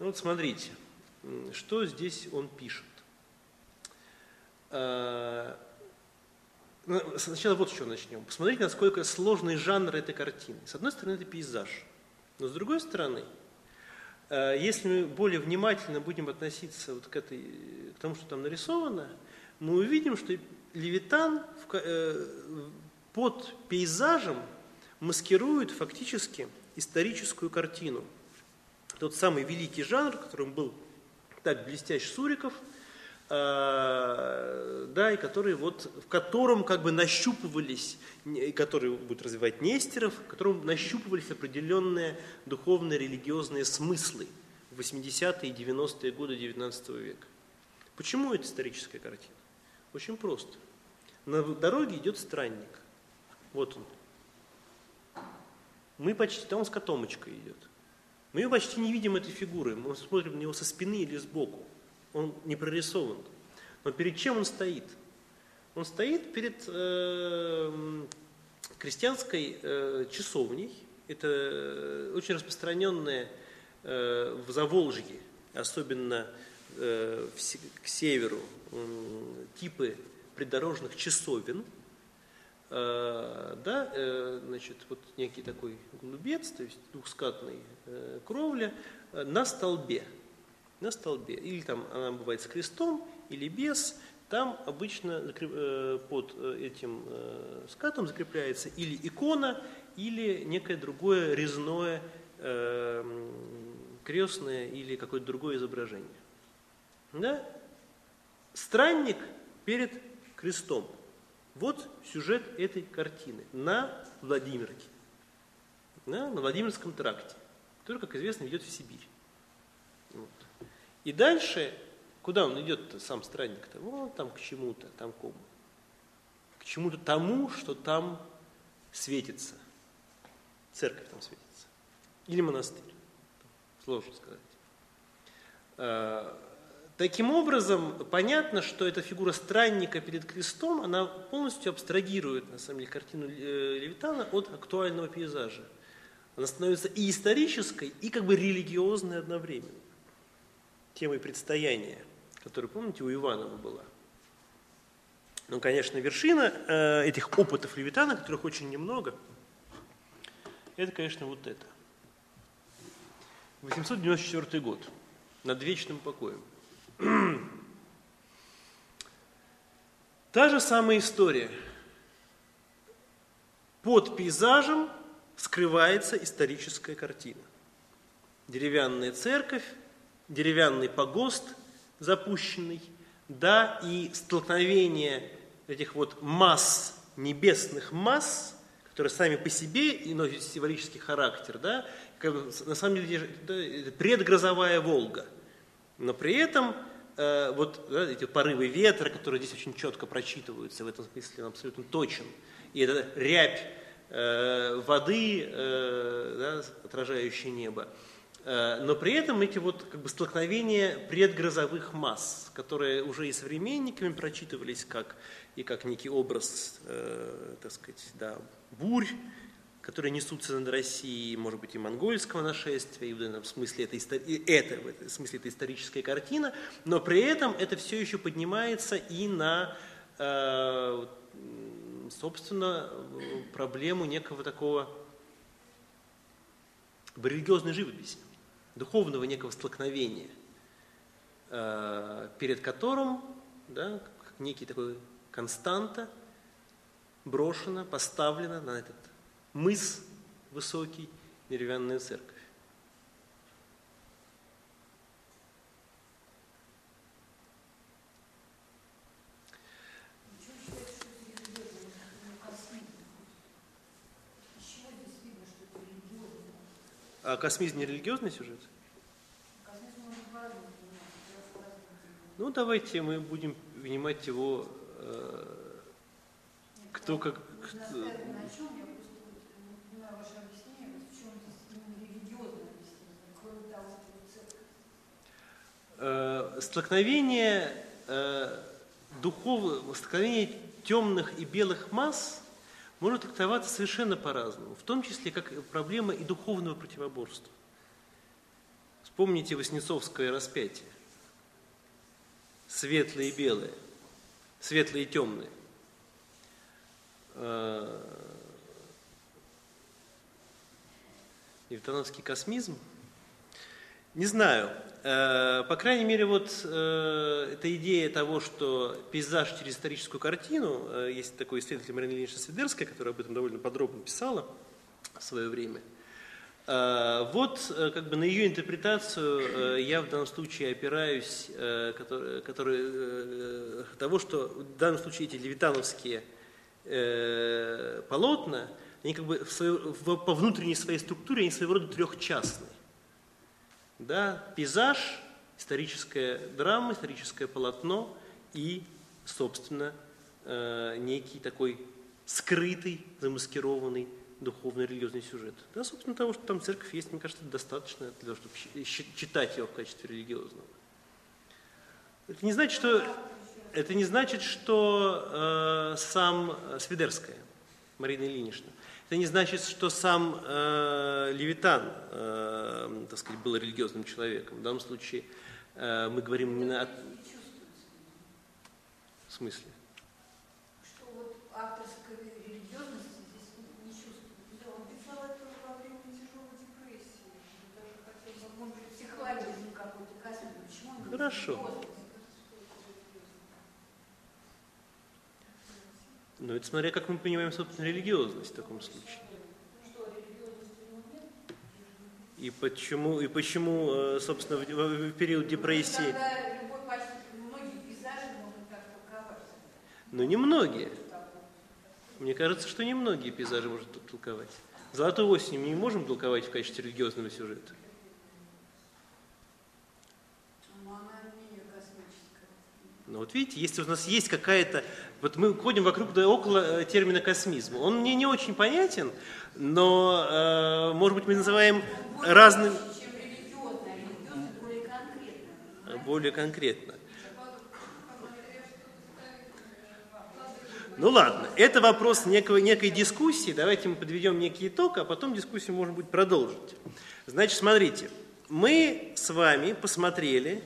Ну вот смотрите, что здесь он пишет. Ну, сначала вот с чего начнем. Посмотрите, насколько сложный жанр этой картины. С одной стороны, это пейзаж. Но с другой стороны, а, если мы более внимательно будем относиться вот к, этой, к тому, что там нарисовано, мы увидим, что Левитан э, под пейзажем маскирует фактически историческую картину. Тот самый великий жанр, которым был так блестящ Суриков, э, да, и который вот, в котором как бы нащупывались, который будет развивать Нестеров, в котором нащупывались определенные духовные, религиозные смыслы в 80-е и 90-е годы XIX века. Почему это историческая картина? Очень просто. На дороге идет странник. Вот он. Мы почти, там он с котомочкой идет. Мы почти не видим этой фигуры. Мы смотрим на него со спины или сбоку. Он не прорисован. Но перед чем он стоит? Он стоит перед э, крестьянской э, часовней. Это э, очень распространенное э, в Заволжье, особенно э, в, к северу, типы придорожных часовен, э, да, э, значит, вот некий такой голубец, то есть двухскатный э, кровля на столбе, на столбе. Или там она бывает с крестом, или без. Там обычно под этим скатом закрепляется или икона, или некое другое резное крестное или какое-то другое изображение. Да? Странник перед крестом. Вот сюжет этой картины на Владимирке, да, на Владимирском тракте, который, как известно, ведет в Сибирь. И дальше, куда он идет сам странник-то? Вот там к чему-то, там кому? К чему-то тому, что там светится. Церковь там светится. Или монастырь. Сложно сказать. А, Таким образом, понятно, что эта фигура странника перед крестом, она полностью абстрагирует, на самом деле, картину э, Левитана от актуального пейзажа. Она становится и исторической, и как бы религиозной одновременно. Темой предстояния, которая, помните, у Иванова была. Ну, конечно, вершина э, этих опытов Левитана, которых очень немного, это, конечно, вот это. 894 год, над вечным покоем. Та же самая история. Под пейзажем скрывается историческая картина. Деревянная церковь, деревянный погост запущенный, да, и столкновение этих вот масс, небесных масс, которые сами по себе и носят символический характер, да, на самом деле это предгрозовая Волга. Но при этом э, вот да, эти порывы ветра, которые здесь очень четко прочитываются, в этом смысле он абсолютно точен. И это рябь э, воды, э, да, отражающая небо. Э, но при этом эти вот как бы столкновения предгрозовых масс, которые уже и современниками прочитывались как, и как некий образ, э, так сказать, да, бурь, которые несутся над Россией, может быть, и монгольского нашествия, и в этом смысле это, и это, в этом смысле это историческая картина, но при этом это все еще поднимается и на, э, собственно, проблему некого такого религиозной живописи, духовного некого столкновения, э, перед которым, да, как некий такой константа, брошена, поставлена на этот мыс высокий, деревянная церковь. А космизм не религиозный сюжет? Ну, давайте мы будем внимать его, э, кто как... Кто, э, столкновение э, духовных, столкновение темных и белых масс может трактоваться совершенно по-разному, в том числе как проблема и духовного противоборства. Вспомните Воснецовское распятие. Светлые и белые, светлые и темные. Э, Евтановский космизм – не знаю. Э, по крайней мере, вот э, эта идея того, что пейзаж через историческую картину, э, есть такой исследователь Марина Ильинична Свидерская, которая об этом довольно подробно писала в свое время. Вот как бы на ее интерпретацию я в данном случае опираюсь, который, который, того, что в данном случае эти левитановские полотна, они как бы в свою, по внутренней своей структуре, они своего рода трехчастные. Да, пейзаж, историческая драма, историческое полотно и, собственно, э, некий такой скрытый, замаскированный духовно-религиозный сюжет. Да, собственно, того, что там церковь есть, мне кажется, достаточно для того, чтобы читать его в качестве религиозного. Это не значит, что, это не значит, что э, сам Свидерская, Марина Ильинична, это не значит, что сам э, Левитан, э, так сказать, был религиозным человеком. В данном случае э, мы говорим именно о... В смысле? Что вот авторской религиозности здесь не чувствуется. Он писал это во время тяжелой депрессии. Даже хотел бы, может быть, психологизм какой-то. Почему он Хорошо. Но это смотря как мы понимаем, собственно, религиозность в таком случае. И почему, и почему э, собственно, в, период депрессии... Но не многие. Мне кажется, что не многие пейзажи можно толковать. Золотую осень мы не можем толковать в качестве религиозного сюжета. Но вот видите, если у нас есть какая-то вот мы ходим вокруг да около э, термина космизм. Он мне не очень понятен, но, э, может быть, мы называем разным... более конкретно. Ну ладно, это вопрос некой, некой дискуссии. Давайте мы подведем некий итог, а потом дискуссию можно будет продолжить. Значит, смотрите, мы с вами посмотрели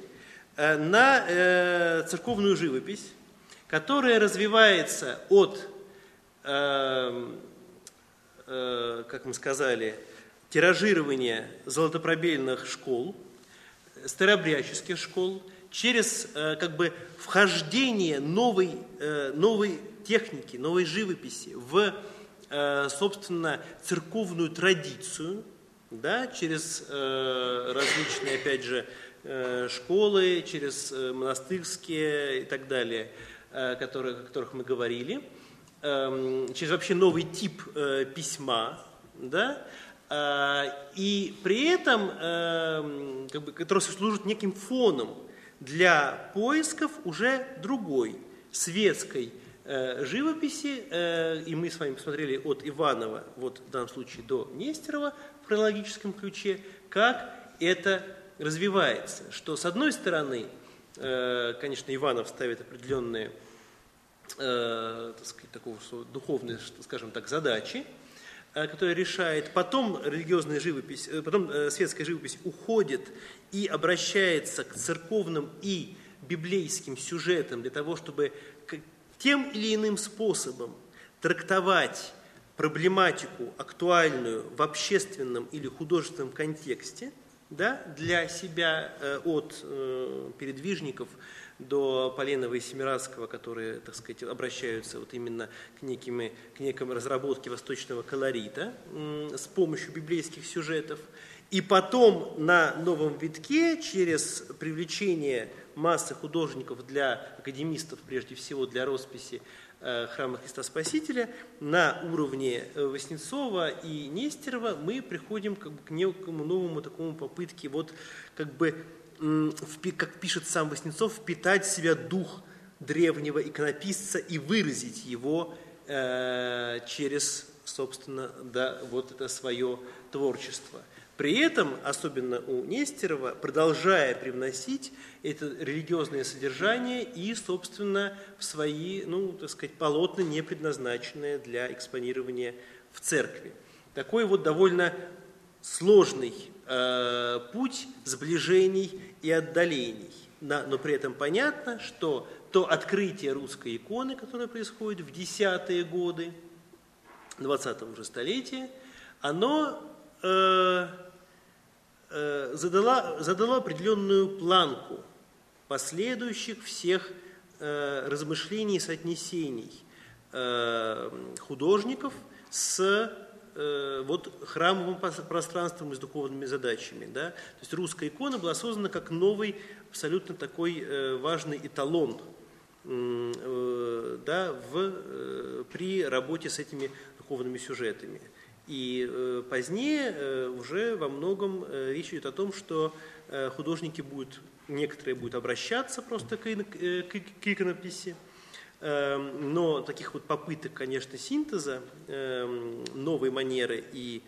э, на э, церковную живопись, которая развивается от, э, э, как мы сказали, тиражирования золотопробельных школ, старообрядческих школ, через э, как бы вхождение новой, э, новой техники, новой живописи в, э, собственно, церковную традицию, да, через э, различные, опять же, э, школы, через монастырские и так далее, которые, о которых мы говорили, эм, через вообще новый тип письма, да, и при этом, эм, как бы, который служит неким фоном для поисков уже другой, светской Э, живописи, э, и мы с вами посмотрели от Иванова, вот в данном случае до Нестерова в хронологическом ключе, как это развивается. Что с одной стороны, э, конечно, Иванов ставит определенные так сказать, такого духовные, скажем так, задачи, которые решает. Потом религиозная живопись, потом светская живопись уходит и обращается к церковным и библейским сюжетам для того, чтобы тем или иным способом трактовать проблематику актуальную в общественном или художественном контексте да, для себя э, от э, передвижников до Поленова и Семирадского, которые, так сказать, обращаются вот именно к, некими, к неким разработке восточного колорита с помощью библейских сюжетов. И потом на новом витке через привлечение массы художников для академистов, прежде всего для росписи храма Христа Спасителя, на уровне э, Васнецова и Нестерова мы приходим как бы, к некому новому такому попытке, вот как бы, как пишет сам Васнецов, впитать в себя дух древнего иконописца и выразить его э, через, собственно, да, вот это свое творчество – при этом, особенно у Нестерова, продолжая привносить это религиозное содержание и, собственно, в свои, ну, так сказать, полотна, не предназначенные для экспонирования в церкви. Такой вот довольно сложный э, путь сближений и отдалений. Да, но при этом понятно, что то открытие русской иконы, которое происходит в десятые годы 20-го уже столетия, оно Э, задала, задала определенную планку последующих всех э, размышлений и соотнесений э, художников с вот храмовым пространством и с духовными задачами. Да? То есть русская икона была создана как новый, абсолютно такой важный эталон да, в, при работе с этими духовными сюжетами. И э, позднее э, уже во многом э, речь идет о том, что художники будут, некоторые будут обращаться просто к иконописи, эм, но таких вот попыток, конечно, синтеза эм, новой манеры и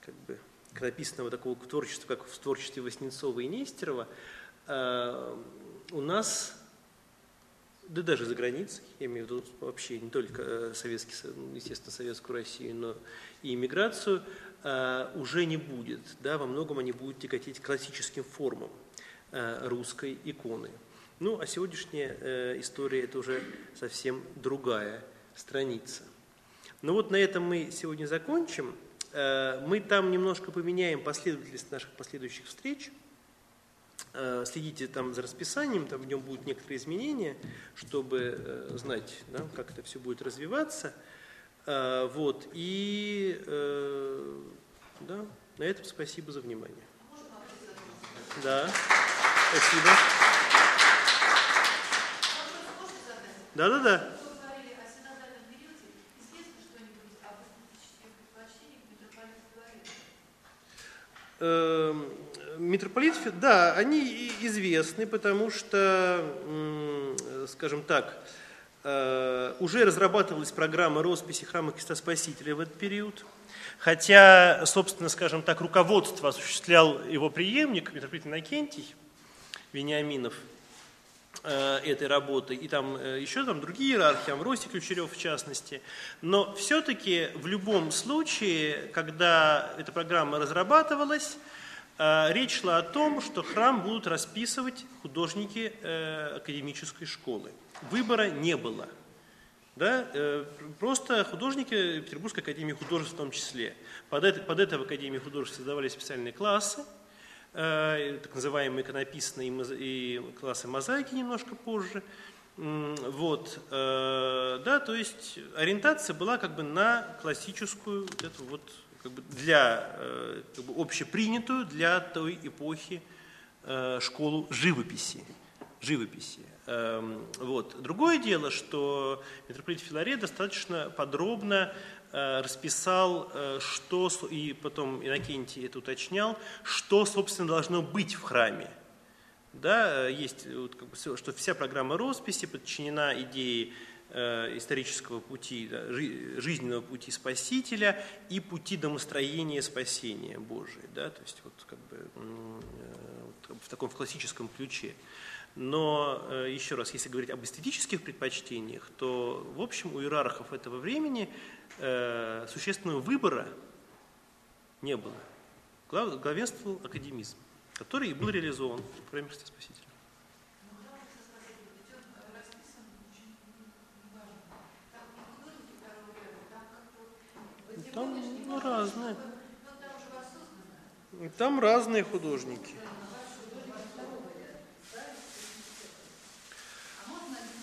как бы иконописного такого творчества, как в творчестве Васнецова и Нестерова, у нас да даже за границей, я имею в виду вообще не только советский, естественно, советскую Россию, но и иммиграцию, э, уже не будет. Да, во многом они будут тяготеть классическим формам э, русской иконы. Ну, а сегодняшняя история – это уже совсем другая страница. Ну вот на этом мы сегодня закончим. Мы там немножко поменяем последовательность наших последующих встреч – Э, следите там за расписанием, там в нем будут некоторые изменения, чтобы э, знать, да, как это все будет развиваться. Э, вот, и да, на этом спасибо за внимание. Да, спасибо. Да, да, да. Эм, митрополитов, да, они известны, потому что, скажем так, э, уже разрабатывалась программа росписи храма Христа Спасителя в этот период. Хотя, собственно, скажем так, руководство осуществлял его преемник, митрополит Иннокентий Вениаминов. э, этой работы, и там э, еще там другие иерархи, Амвросий Ключерев в частности. Но все-таки в любом случае, когда эта программа разрабатывалась, э, речь шла о том, что храм будут расписывать художники академической школы. Выбора не было. Да, просто художники Петербургской академии художеств в том числе. Под это, под это в Академии художеств создавались специальные классы, Э, так называемые иконописные и классы мозаики немножко позже. Вот, э, да, то есть ориентация была как бы на классическую, вот эту вот, как бы для, э, как бы общепринятую для той эпохи школу живописи. живописи. Эм, вот. Другое дело, что митрополит Филарет достаточно подробно Э, расписал, э, что, и потом Иннокентий это уточнял, что, собственно, должно быть в храме. Да, э, есть, вот, как бы, что вся программа росписи подчинена идее исторического пути, жизненного пути Спасителя и пути домостроения спасения Божия. Да, то есть вот, как бы, вот, в таком в классическом ключе. Но еще раз, если говорить об эстетических предпочтениях, то в общем у иерархов этого времени э, существенного выбора не было. Главенствовал академизм, который и был реализован в Христа Спасителя. Там ну, разные. Там разные художники.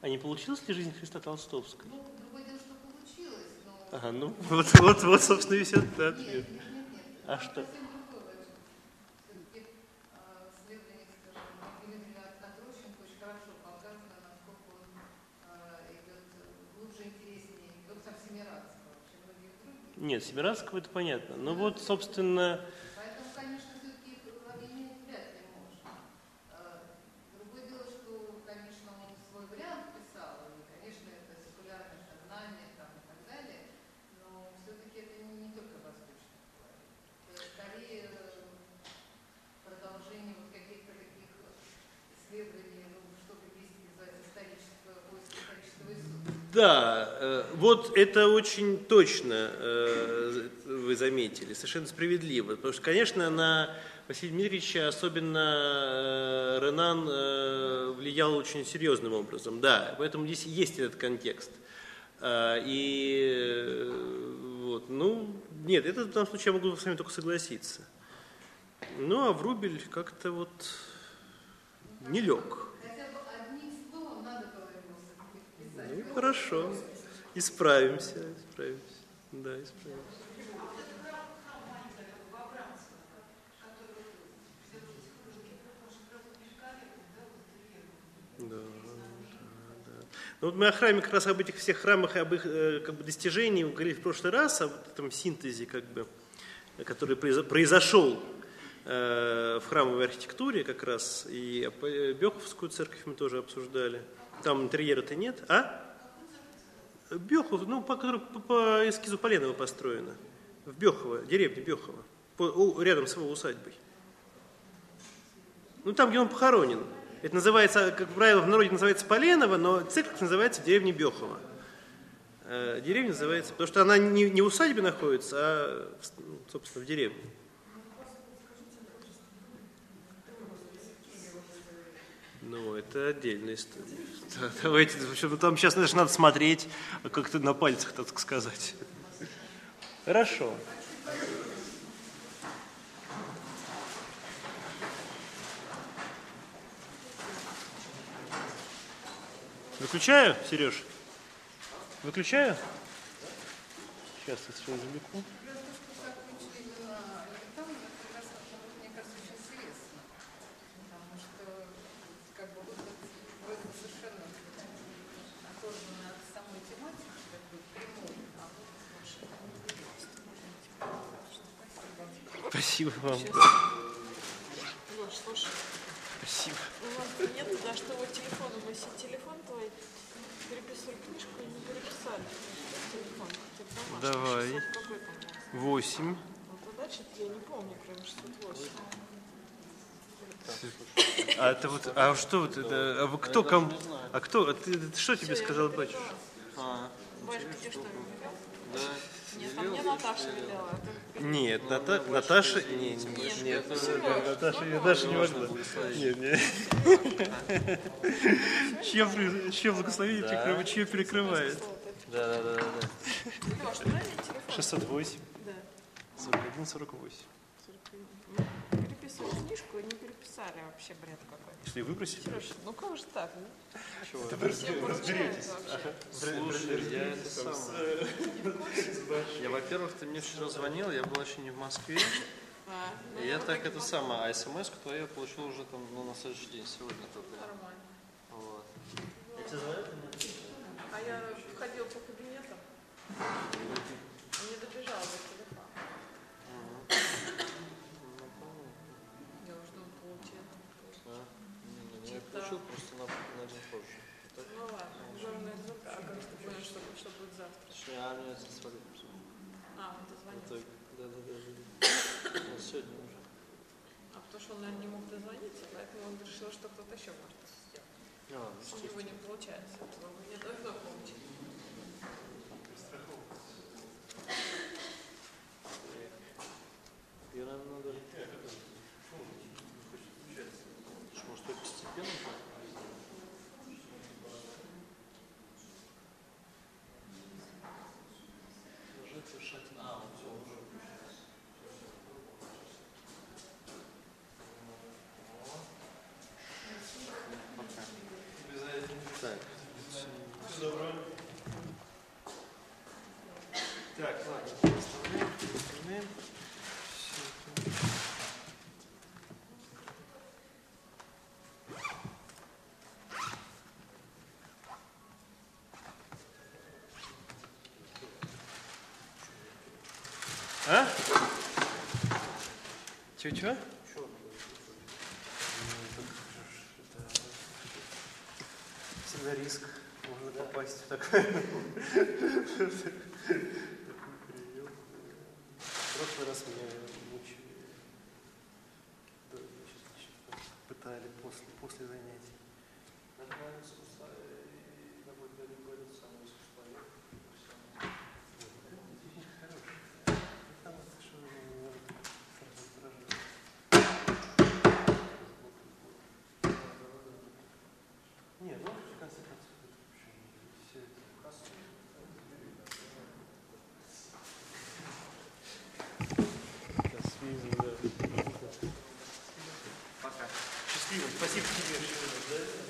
А? а не получилась ли жизнь Христа Толстовской? Ну, другое дело, что получилось, но... Ага, ну, вот, вот, вот собственно, и все ответ. Нет, нет, нет, нет. А что? Нет, Семирадского это понятно. Ну вот, собственно, Да, э, вот это очень точно э, вы заметили, совершенно справедливо. Потому что, конечно, на Василия Дмитриевича, особенно э, Ренан, влиял очень серьезным образом. Да, поэтому здесь есть этот контекст. И вот, ну, нет, это в данном случае я могу с вами только согласиться. Ну, а Врубель как-то вот не лег. Хорошо. Исправимся, исправимся. Да, исправимся. Да, да, да. Ну, вот мы о храме, как раз об этих всех храмах и об их э, как бы, достижениях говорили в прошлый раз, об этом синтезе, как бы, который произошел э, в храмовой архитектуре как раз, и Беховскую церковь мы тоже обсуждали. Там интерьера-то нет, а? Бехов, ну, по, по, по эскизу Поленова построено. В Бехово, деревне Бехово, по, рядом с его усадьбой. Ну, там, где он похоронен. Это называется, как правило, в народе называется Поленово, но церковь называется деревня Бехово. Э, деревня называется, потому что она не, не в усадьбе находится, а, собственно, в деревне. Ну, это отдельная история. Давайте, в общем, там сейчас даже надо смотреть, как-то на пальцах, так сказать. Хорошо. Выключаю, Сереж? Выключаю? Сейчас я все замеку. Спасибо вам. Леш, слушай, Спасибо. у нас нет туда, что вот телефон, если телефон твой, переписывали книжку и не переписали. Телефон. Ты Давай. 600 какой там у нас? 8. Вот а дальше я не помню, кроме 608. А это вот, а что вот это, а вы кто кому, а кто, а ты, что тебе сказал батюшка? А, Батюшка тебе что, да. Нет, а мне Наташа велела. Нет, Ната, Наташа, не, не, Нет, нет, Наташа, ну, Наташа не могла. Нет, нет. Чье, при- чье благословение прикрывает, чье перекрывает? Да, да, да, да. Леш, дай мне телефон. 608, Да. 41, 48. 41. Мы переписывали книжку не переписали вообще бред какой. Если выбросить, Сереж, ну как же так? ну? Чего? Все получается вообще. Слушай, я это самое. Я, во-первых, ты мне вчера звонил, я был еще не в Москве. А, ну, И я так это самое, а смс твою я получил уже там, ну, на следующий день, сегодня только. Нормально. Вот. А я ходила по кабинетам и не добежала до телефона. Будет завтра? точнее, а мне это свалил. А, он дозвонился. Да, да, да. да. Ну, сегодня уже. А потому что он, наверное, не мог дозвониться, поэтому он решил, что кто-то еще может это сделать. А, У него не получается. этого. У меня должно получиться. Я, наверное, надо... Что, Может, только постепенно? Так. Так, ладно, оставляем, оставляем. Всё это. А? Чего-чего? Всегда риск. Можно попасть в такой Спасибо тебе.